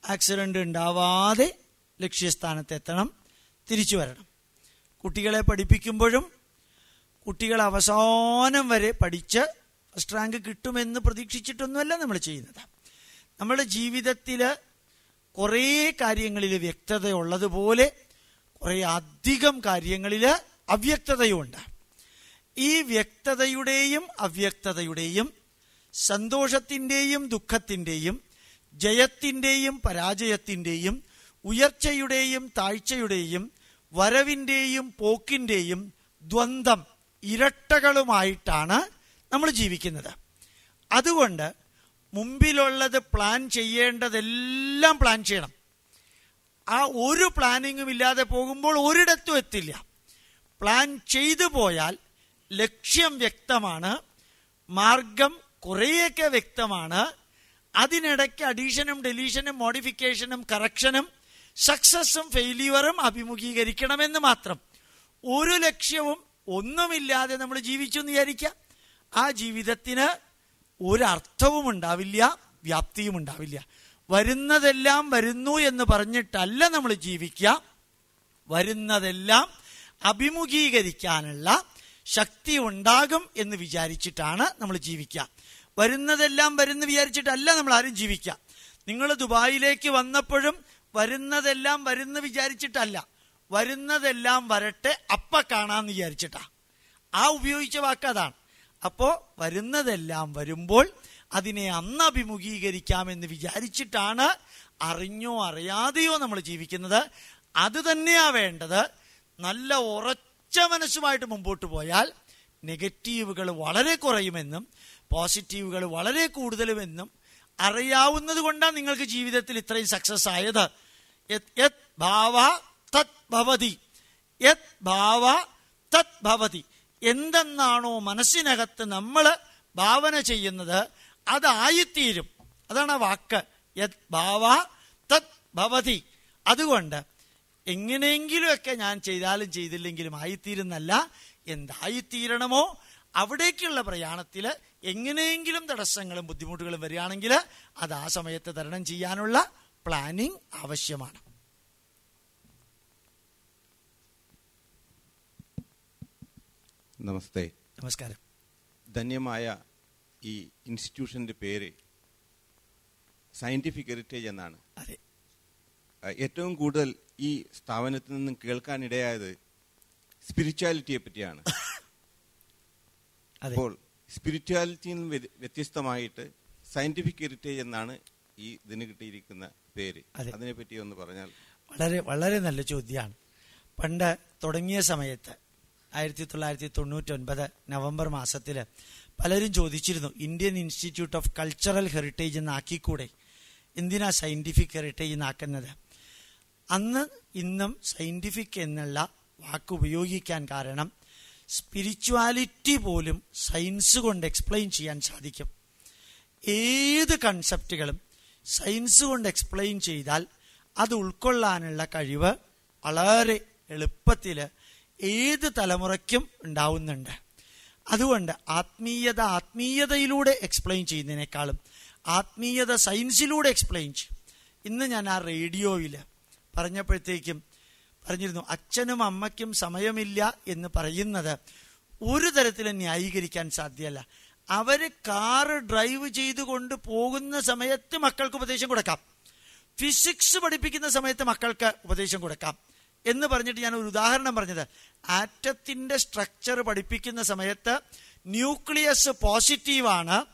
ആക്സിഡന്റ് ഉണ്ടാവാതെ ലക്ഷ്യസ്ഥാനത്തെത്തണം തിരിച്ചു വരണം. കുട്ടികളെ പഠിപ്പിക്കുമ്പോഴും കുട്ടികൾ അവസാനം വരെ പഠിച്ച് ഫസ്റ്റ് റാങ്ക് കിട്ടുമെന്ന് പ്രതീക്ഷിച്ചിട്ടൊന്നുമല്ല നമ്മൾ ചെയ്യുന്നത്. നമ്മുടെ ജീവിതത്തിൽ കുറേ കാര്യങ്ങളിൽ വ്യക്തത ഉള്ളതുപോലെ കുറേ അധികം കാര്യങ്ങളിൽ അവ്യക്തതയുണ്ട് ഈ വ്യക്തതയുടെയും അവ്യക്തതയുടെയും സന്തോഷത്തിന്റെയും ദുഃഖത്തിന്റെയും ജയത്തിന്റെയും പരാജയത്തിന്റെയും ഉയർച്ചയുടെയും താഴ്ചയുടെയും വരവിന്റെയും പോക്കിന്റെയും ദ്വന്ദ്ം ഇരട്ടകളുമായിട്ടാണ് നമ്മൾ ജീവിക്കുന്നത്. അതുകൊണ്ട് മുമ്പിലുള്ളത് പ്ലാൻ ചെയ്യേണ്ടതെല്ലാം പ്ലാൻ ചെയ്യണം. ആ ഒരു പ്ലാനിങ്ങും ഇല്ലാതെ പോകുമ്പോൾ ഒരിടത്തും എത്തില്ല. പ്ലാൻ ചെയ്തു പോയാൽ ലക്ഷ്യം വ്യക്തമാണ് മാർഗം കുറേയൊക്കെ വ്യക്തമാണ്. അതിനിടയ്ക്ക് അഡീഷനും ഡെലീഷനും മോഡിഫിക്കേഷനും കറക്ഷനും സക്സസും ഫെയിലിയറും അഭിമുഖീകരിക്കണമെന്ന് മാത്രം. ഒരു ലക്ഷ്യവും ഒന്നുമില്ലാതെ നമ്മൾ ജീവിച്ചു എന്ന് വിചാരിക്കാം ആ ജീവിതത്തിന് ഒരർത്ഥവും ഉണ്ടാവില്ല വ്യാപ്തിയും ഉണ്ടാവില്ല. വരുന്നതെല്ലാം വരുന്നു എന്ന് പറഞ്ഞിട്ടല്ല നമ്മൾ ജീവിക്കുക. വരുന്നതെല്ലാം അഭിമുഖീകരിക്കാനുള്ള ശക്തി ഉണ്ടാകും എന്ന് വിചാരിച്ചിട്ടാണ് നമ്മൾ ജീവിക്കുക. വരുന്നതെല്ലാം വരുന്ന വിചാരിച്ചിട്ടല്ല നമ്മൾ ആരും ജീവിക്കുക. നിങ്ങൾ ദുബായിലേക്ക് വന്നപ്പോഴും വരുന്നതെല്ലാം വരുന്ന വിചാരിച്ചിട്ടല്ല. വരുന്നതെല്ലാം വരട്ടെ അപ്പ കാണാന്ന് വിചാരിച്ചിട്ടാ. ആ ഉപയോഗിച്ച വാക്ക് അതാണ്. അപ്പോ വരുന്നതെല്ലാം വരുമ്പോൾ അതിനെ അന്ന് അഭിമുഖീകരിക്കാമെന്ന് വിചാരിച്ചിട്ടാണ് അറിഞ്ഞോ അറിയാതെയോ നമ്മൾ ജീവിക്കുന്നത്. അത് തന്നെയാ വേണ്ടത്. നല്ല ഉറച്ച മനസ്സുമായിട്ട് മുമ്പോട്ട് പോയാൽ നെഗറ്റീവുകൾ വളരെ കുറയുമെന്നും പോസിറ്റീവുകൾ വളരെ കൂടുതലുമെന്നും അറിയാവുന്നത് കൊണ്ടാണ് നിങ്ങൾക്ക് ജീവിതത്തിൽ ഇത്രയും സക്സസ് ആയത്. യത് തത് ഭവതി. യത് തത് ഭവതി. എന്തെന്നാണോ മനസ്സിനകത്ത് നമ്മൾ ഭാവന ചെയ്യുന്നത് അതായിത്തീരും. അതാണ് ആ വാക്ക്. യത് ഭാവ തത് ഭവതി. അതുകൊണ്ട് എങ്ങനെയെങ്കിലുമൊക്കെ ഞാൻ ചെയ്താലും ചെയ്തില്ലെങ്കിലും ആയിത്തീരുന്നല്ല. എന്തായിത്തീരണമോ? അവിടേക്കുള്ള പ്രയാണത്തിൽ എങ്ങനെയെങ്കിലും തടസ്സങ്ങളും ബുദ്ധിമുട്ടുകളും വരികയാണെങ്കിൽ അത് ആ സമയത്ത് തരണം ചെയ്യാനുള്ള പ്ലാനിങ് ആവശ്യമാണ്. നമസ്തേ. നമസ്കാരം. ധന്യമായ ഈ ഇൻസ്റ്റിറ്റ്യൂഷന്റെ പേര് സയന്റിഫിക് ഹെറിറ്റേജ് എന്നാണ്. അതെ. ഏറ്റവും കൂടുതൽ ഈ സ്ഥാപനത്തിൽ നിന്നും കേൾക്കാനിടയായത് സ്പിരിച്വാലിറ്റിയെ പറ്റിയാണ്. അപ്പോൾ സ്പിരിച്വാലിറ്റിയിൽ നിന്ന് വ്യത്യസ്തമായിട്ട് സയന്റിഫിക് ഹെറിറ്റേജ് എന്നാണ് ഈ ഇതിന് കിട്ടിയിരിക്കുന്ന പേര്. അതിനെ പറ്റി ഒന്ന് പറഞ്ഞാൽ വളരെ വളരെ നല്ല ചോദ്യമാണ്. പണ്ട് തുടങ്ങിയ സമയത്ത് ആയിരത്തി തൊള്ളായിരത്തി തൊണ്ണൂറ്റൊൻപത് നവംബർ മാസത്തിൽ പലരും ചോദിച്ചിരുന്നു Indian Institute of Cultural Heritage എന്നാക്കിക്കൂടെ? എന്തിനാ സയന്റിഫിക് ഹെറിറ്റേജ് എന്നാക്കുന്നത്? അന്ന് ഇന്നും സയന്റിഫിക് എന്നുള്ള വാക്ക് ഉപയോഗിക്കാൻ കാരണം സ്പിരിച്വാലിറ്റി പോലും സയൻസ് കൊണ്ട് എക്സ്പ്ലെയിൻ ചെയ്യാൻ സാധിക്കും. ഏത് കൺസെപ്റ്റുകളും സയൻസ് കൊണ്ട് എക്സ്പ്ലെയിൻ ചെയ്താൽ അത് ഉൾക്കൊള്ളാനുള്ള കഴിവ് വളരെ എളുപ്പത്തിൽ ഏത് തലമുറയ്ക്കും ഉണ്ടാവുന്നുണ്ട്. അതുകൊണ്ട് ആത്മീയത ആത്മീയതയിലൂടെ എക്സ്പ്ലെയിൻ ചെയ്യുന്നതിനേക്കാളും ആത്മീയത സയൻസിലൂടെ എക്സ്പ്ലെയിൻ ചെയ്യും. ഇന്ന് ഞാൻ ആ റേഡിയോയിൽ പറഞ്ഞപ്പോഴത്തേക്കും പറഞ്ഞിരുന്നു അച്ഛനും അമ്മയ്ക്കും സമയമില്ല എന്ന് പറയുന്നത് ഒരു തരത്തിലും ന്യായീകരിക്കാൻ സാധ്യമല്ല അവർ കാറ് ഡ്രൈവ് ചെയ്തുകൊണ്ട് പോകുന്ന സമയത്ത് മക്കൾക്ക് ഉപദേശം കൊടുക്കാം. ഫിസിക്സ് പഠിപ്പിക്കുന്ന സമയത്ത് മക്കൾക്ക് ഉപദേശം കൊടുക്കാം. എന്ന് പറഞ്ഞിട്ട് ഞാൻ ഒരു ഉദാഹരണം പറഞ്ഞത്. ആറ്റത്തിന്റെ സ്ട്രക്ചർ പഠിപ്പിക്കുന്ന സമയത്ത് ന്യൂക്ലിയസ് പോസിറ്റീവാണ്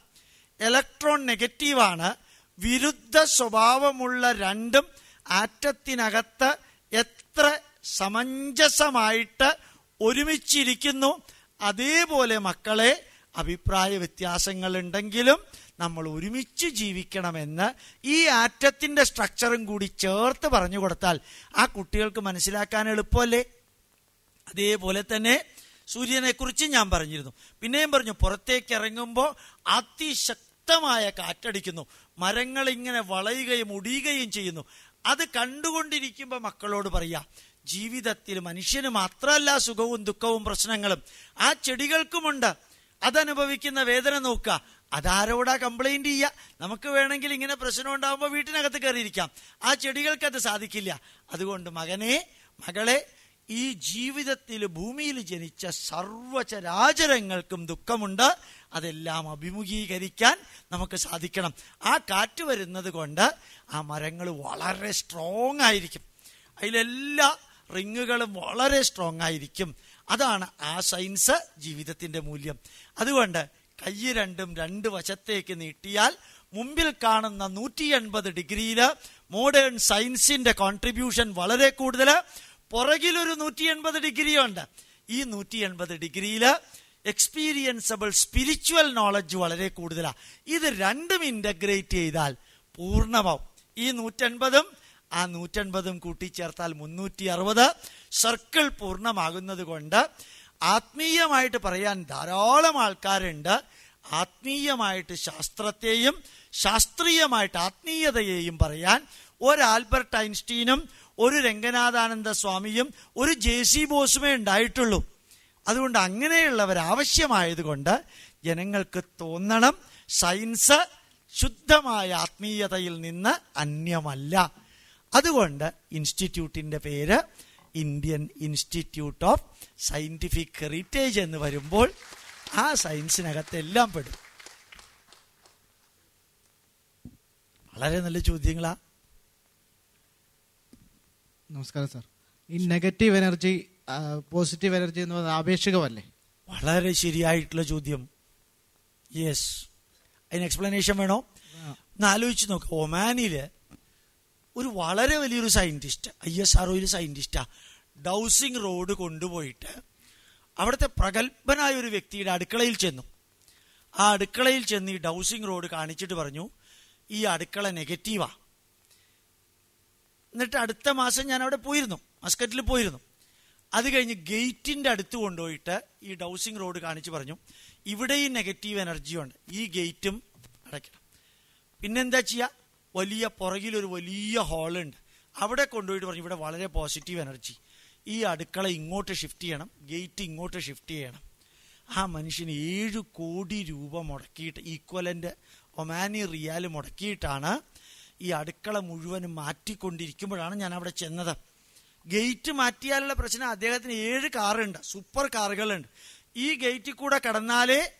ഇലക്ട്രോൺ നെഗറ്റീവാണ് വിരുദ്ധ സ്വഭാവമുള്ള രണ്ടും ആറ്റത്തിനകത്ത് എത്ര സമഞ്ജസമായിട്ട് ഒരുമിച്ചിരിക്കുന്നു. അതേപോലെ മക്കളെ അഭിപ്രായ വ്യത്യാസങ്ങളുണ്ടെങ്കിലും നമ്മൾ ഒരുമിച്ച് ജീവിക്കണമെന്ന് ഈ ആറ്റത്തിന്റെ സ്ട്രക്ചറും കൂടി ചേർത്ത് പറഞ്ഞു കൊടുത്താൽ ആ കുട്ടികൾക്ക് മനസ്സിലാക്കാൻ എളുപ്പമല്ലേ? അതേപോലെ തന്നെ സൂര്യനെക്കുറിച്ച് ഞാൻ പറഞ്ഞിരുന്നു. പിന്നെയും പറഞ്ഞു പുറത്തേക്ക് ഇറങ്ങുമ്പോൾ അതിശക്തമായ കാറ്റടിക്കുന്നു. മരങ്ങൾ ഇങ്ങനെ വളയുകയും ഒടിയുകയും ചെയ്യുന്നു. അത് കണ്ടുകൊണ്ടിരിക്കുമ്പോൾ മക്കളോട് പറയാ ജീവിതത്തിൽ മനുഷ്യന് മാത്രമല്ല സുഖവും ദുഃഖവും പ്രശ്നങ്ങളും. ആ ചെടികൾക്കുമുണ്ട്. അതനുഭവിക്കുന്ന വേദന നോക്കുക. അതാരോടാ കംപ്ലൈന്റ് ചെയ്യുക? നമുക്ക് വേണമെങ്കിൽ ഇങ്ങനെ പ്രശ്നം ഉണ്ടാകുമ്പോൾ വീട്ടിനകത്ത് കയറിയിരിക്കാം. ആ ചെടികൾക്ക് അത് സാധിക്കില്ല. അതുകൊണ്ട് മകനെ മകളെ ഈ ജീവിതത്തിൽ ഭൂമിയിൽ ജനിച്ച സർവചരാചരങ്ങൾക്കും ദുഃഖമുണ്ട്. അതെല്ലാം അഭിമുഖീകരിക്കാൻ നമുക്ക് സാധിക്കണം. ആ കാറ്റ് വരുന്നത് കൊണ്ട് ആ മരങ്ങൾ വളരെ സ്ട്രോങ് ആയിരിക്കും. അതിലെല്ലാ റിങ്ങുകളും വളരെ സ്ട്രോങ് ആയിരിക്കും. അതാണ് ആ സയൻസ് ജീവിതത്തിന്റെ മൂല്യം. അതുകൊണ്ട് കൈ രണ്ടും രണ്ട് വശത്തേക്ക് നീട്ടിയാൽ മുമ്പിൽ കാണുന്ന നൂറ്റി എൺപത് ഡിഗ്രിയിൽ മോഡേൺ സയൻസിന്റെ കോൺട്രിബ്യൂഷൻ വളരെ കൂടുതൽ പുറകിലൊരു നൂറ്റി എൺപത് ഡിഗ്രിയുണ്ട്. ഈ നൂറ്റി എൺപത് ഡിഗ്രിയിൽ എക്സ്പീരിയൻസബിൾ സ്പിരിച്വൽ നോളജ് വളരെ കൂടുതലാണ് ഇത് രണ്ടും ഇന്റഗ്രേറ്റ് ചെയ്താൽ പൂർണമാവും. ഈ നൂറ്റൻപതും ആ നൂറ്റൻപതും കൂട്ടിച്ചേർത്താൽ മുന്നൂറ്റി അറുപത് സർക്കിൾ പൂർണമാകുന്നത് കൊണ്ട് ആത്മീയമായിട്ട് പറയാൻ ധാരാളം ആൾക്കാരുണ്ട്. ആത്മീയമായിട്ട് ശാസ്ത്രത്തെയും ശാസ്ത്രീയമായിട്ട് ആത്മീയതയെയും പറയാൻ ഒരു ആൽബർട്ട് ഐൻസ്റ്റീനും ഒരു രംഗനാഥാനന്ദ സ്വാമിയും ഒരു ജെ സി ബോസുമേ ഉണ്ടായിട്ടുള്ളൂ. അതുകൊണ്ട് അങ്ങനെയുള്ളവർ ആവശ്യമായതുകൊണ്ട് ജനങ്ങൾക്ക് തോന്നണം സയൻസ് ശുദ്ധമായ ആത്മീയതയിൽ നിന്ന് അന്യമല്ല. അതുകൊണ്ട് ഇൻസ്റ്റിറ്റ്യൂട്ടിന്റെ പേര് Indian Institute of Scientific Heritage എന്ന് വരുമ്പോൾ ആ സയൻസിനകത്ത് എല്ലാം പെടും. വളരെ നല്ല ചോദ്യങ്ങളാ. നമസ്കാരം സാർ. ഈ നെഗറ്റീവ് എനർജി പോസിറ്റീവ് എനർജി എന്ന് പറയുന്നത് ആപേക്ഷികമല്ലേ? വളരെ ശരിയായിട്ടുള്ള ചോദ്യം. യെസ് അതിന് എക്സ്പ്ലനേഷൻ വേണോ? ഒന്ന് ആലോചിച്ച് നോക്കാം. ഒമാനിൽ ഒരു വളരെ വലിയൊരു സയന്റിസ്റ്റ് ഐ എസ് ആർ ഒയിൽ സയന്റിസ്റ്റാ ഡൗസിങ് റോഡ് കൊണ്ടുപോയിട്ട് അവിടുത്തെ പ്രഗത്ഭനായ ഒരു വ്യക്തിയുടെ അടുക്കളയിൽ ചെന്നു. ആ അടുക്കളയിൽ ചെന്ന് ഈ ഡൗസിങ് റോഡ് കാണിച്ചിട്ട് പറഞ്ഞു ഈ അടുക്കള നെഗറ്റീവാ എന്നിട്ട് അടുത്ത മാസം ഞാൻ അവിടെ പോയിരുന്നു മസ്കറ്റിൽ പോയിരുന്നു. അത് കഴിഞ്ഞ് ഗേറ്റിന്റെ അടുത്ത് കൊണ്ടുപോയിട്ട് ഈ ഡൗസിങ് റോഡ് കാണിച്ചു പറഞ്ഞു ഇവിടെ ഈ നെഗറ്റീവ് എനർജി ഉണ്ട് ഈ ഗേറ്റും അടയ്ക്കണം. പിന്നെന്താ ചെയ്യുക വലിയ പുറകിലൊരു വലിയ ഹാളുണ്ട്. അവിടെ കൊണ്ടുപോയിട്ട് പറഞ്ഞു ഇവിടെ വളരെ പോസിറ്റീവ് എനർജി ഈ അടുക്കള ഇങ്ങോട്ട് ഷിഫ്റ്റ് ചെയ്യണം ഗേറ്റ് ഇങ്ങോട്ട് ഷിഫ്റ്റ് ചെയ്യണം. ആ മനുഷ്യന് ഏഴ് കോടി രൂപ മുടക്കിയിട്ട് ഈക്വലന്റ് ഒമാനി റിയാൽ മുടക്കിയിട്ടാണ് ഈ അടുക്കള മുഴുവനും മാറ്റിക്കൊണ്ടിരിക്കുമ്പോഴാണ് ഞാൻ അവിടെ ചെന്നത്. ഗേറ്റ് മാറ്റിയാലുള്ള പ്രശ്നം അദ്ദേഹത്തിന് ഏഴ് കാറുണ്ട് സൂപ്പർ കാറുകളുണ്ട്. ഈ ഗേറ്റിൽ കൂടെ കടന്നാലേ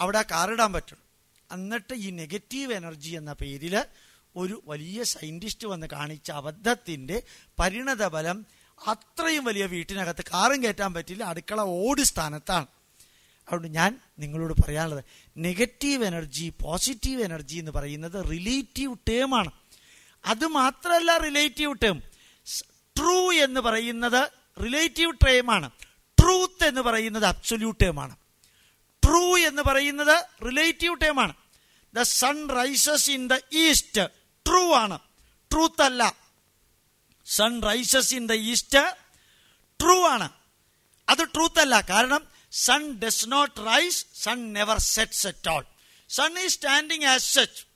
അവിടെ കാറിടാൻ പറ്റുള്ളൂ. എന്നിട്ട് ഈ നെഗറ്റീവ് എനർജി എന്ന പേരിൽ ഒരു വലിയ സയന്റിസ്റ്റ് വന്ന് കാണിച്ച അബദ്ധത്തിന്റെ പരിണതഫലം അത്രയും വലിയ വീട്ടിനകത്ത് കാറും കയറ്റാൻ പറ്റില്ല അടുക്കള ഓട് സ്ഥാനത്താണ്. അതുകൊണ്ട് ഞാൻ നിങ്ങളോട് പറയാനുള്ളത് നെഗറ്റീവ് എനർജി പോസിറ്റീവ് എനർജി എന്ന് പറയുന്നത് റിലേറ്റീവ് ടേം ആണ്. അത് മാത്രമല്ല റിലേറ്റീവ് ടേം ട്രൂ എന്ന് പറയുന്നത് റിലേറ്റീവ് ടേം ആണ്. ട്രൂത്ത് എന്ന് പറയുന്നത് അബ്സൊല്യൂട്ട് ആണ്. ട്രൂ എന്ന് പറയുന്നത് റിലേറ്റീവ് ടേം ആണ്. The sun rises in the east true ആണ്. ട്രൂത്ത് അല്ല. Sun rises in the east true ആണ്. അത് ട്രൂത്ത് അല്ല. കാരണം sun does not rise sun never sets at all sun is standing as such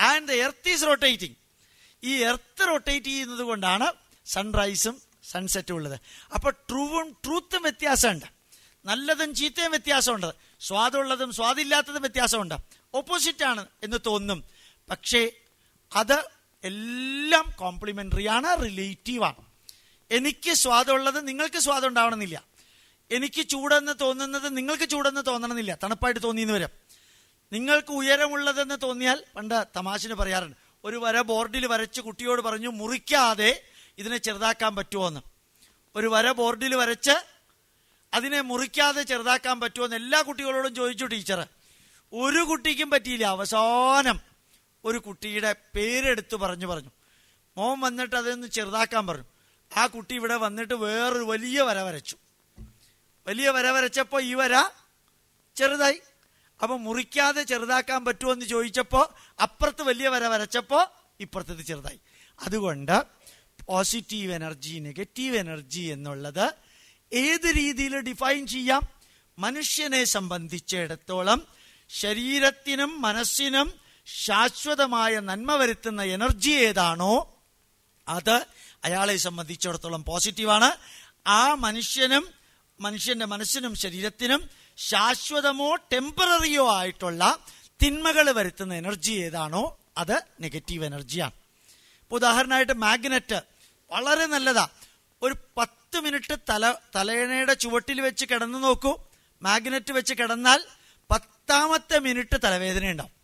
and the earth is rotating ഈ എർത്ത് റൊട്ടേറ്റ് ചെയ്യുന്നത് കൊണ്ടാണ് സൺറൈസും സൺസെറ്റും ഉള്ളത്. അപ്പൊ ട്രൂവും ട്രൂത്തും വ്യത്യാസമുണ്ട്. നല്ലതും ചീത്തയും വ്യത്യാസമുണ്ട്. സ്വാദുള്ളതും സ്വാദില്ലാത്തതും വ്യത്യാസമുണ്ട്. ഓപ്പോസിറ്റ് ആണ് എന്ന് തോന്നും. പക്ഷേ അത് എല്ലാം കോംപ്ലിമെന്ററി ആണ് റിലേറ്റീവ് ആണ്. എനിക്ക് സ്വാദമുള്ളത് നിങ്ങൾക്ക് സ്വാദം ഉണ്ടാവണമെന്നില്ല എനിക്ക് ചൂടെന്ന് തോന്നുന്നത് നിങ്ങൾക്ക് ചൂടെന്ന് തോന്നണമെന്നില്ല. തണുപ്പായിട്ട് തോന്നിയെന്ന് വരും. നിങ്ങൾക്ക് ഉയരമുള്ളതെന്ന് തോന്നിയാൽ പണ്ട് തമാശന് പറയാറുണ്ട് ഒരു വര ബോർഡിൽ വരച്ച് കുട്ടിയോട് പറഞ്ഞു മുറിക്കാതെ ഇതിനെ ചെറുതാക്കാൻ പറ്റുമോ എന്ന് ഒരു വര ബോർഡിൽ വരച്ച് അതിനെ മുറിക്കാതെ ചെറുതാക്കാൻ പറ്റുമോ എന്ന് എല്ലാ കുട്ടികളോടും ചോദിച്ചു ടീച്ചർ ഒരു കുട്ടിക്കും പറ്റിയില്ല. അവസാനം ഒരു കുട്ടിയുടെ പേരെടുത്ത് പറഞ്ഞു പറഞ്ഞു. മോൻ വന്നിട്ട് അതൊന്ന് ചെറുതാക്കാൻ പറഞ്ഞു. ആ കുട്ടി ഇവിടെ വന്നിട്ട് വേറൊരു വലിയ വര വരച്ചു. വലിയ വര വരച്ചപ്പോൾ ഈ വര ചെറുതായി. അപ്പൊ മുറിക്കാതെ ചെറുതാക്കാൻ പറ്റുമോ എന്ന് ചോദിച്ചപ്പോൾ അപ്പുറത്ത് വലിയ വര വരച്ചപ്പോൾ ഇപ്പുറത്തത് ചെറുതായി. അതുകൊണ്ട് പോസിറ്റീവ് എനർജി നെഗറ്റീവ് എനർജി എന്നുള്ളത് ഏത് രീതിയിൽ ഡിഫൈൻ ചെയ്യാം? മനുഷ്യനെ സംബന്ധിച്ചിടത്തോളം ശരീരത്തിനും മനസ്സിനും ശാശ്വതമായ നന്മ വരുത്തുന്ന എനർജി ഏതാണോ അത് അയാളെ സംബന്ധിച്ചിടത്തോളം പോസിറ്റീവാണ്. ആ മനുഷ്യനും മനുഷ്യന്റെ മനസ്സിനും ശരീരത്തിനും ശാശ്വതമോ ടെമ്പററിയോ ആയിട്ടുള്ള തിന്മകൾ വരുത്തുന്ന എനർജി ഏതാണോ അത് നെഗറ്റീവ് എനർജിയാണ്. ഇപ്പൊ ഉദാഹരണമായിട്ട് മാഗ്നറ്റ് വളരെ നല്ലതാ. ഒരു പത്ത് മിനിറ്റ് തല തലയണയുടെ ചുവട്ടിൽ വെച്ച് കിടന്നു നോക്കൂ. മാഗ്നറ്റ് വെച്ച് കിടന്നാൽ പത്താമത്തെ മിനിറ്റ് തലവേദന ഉണ്ടാവും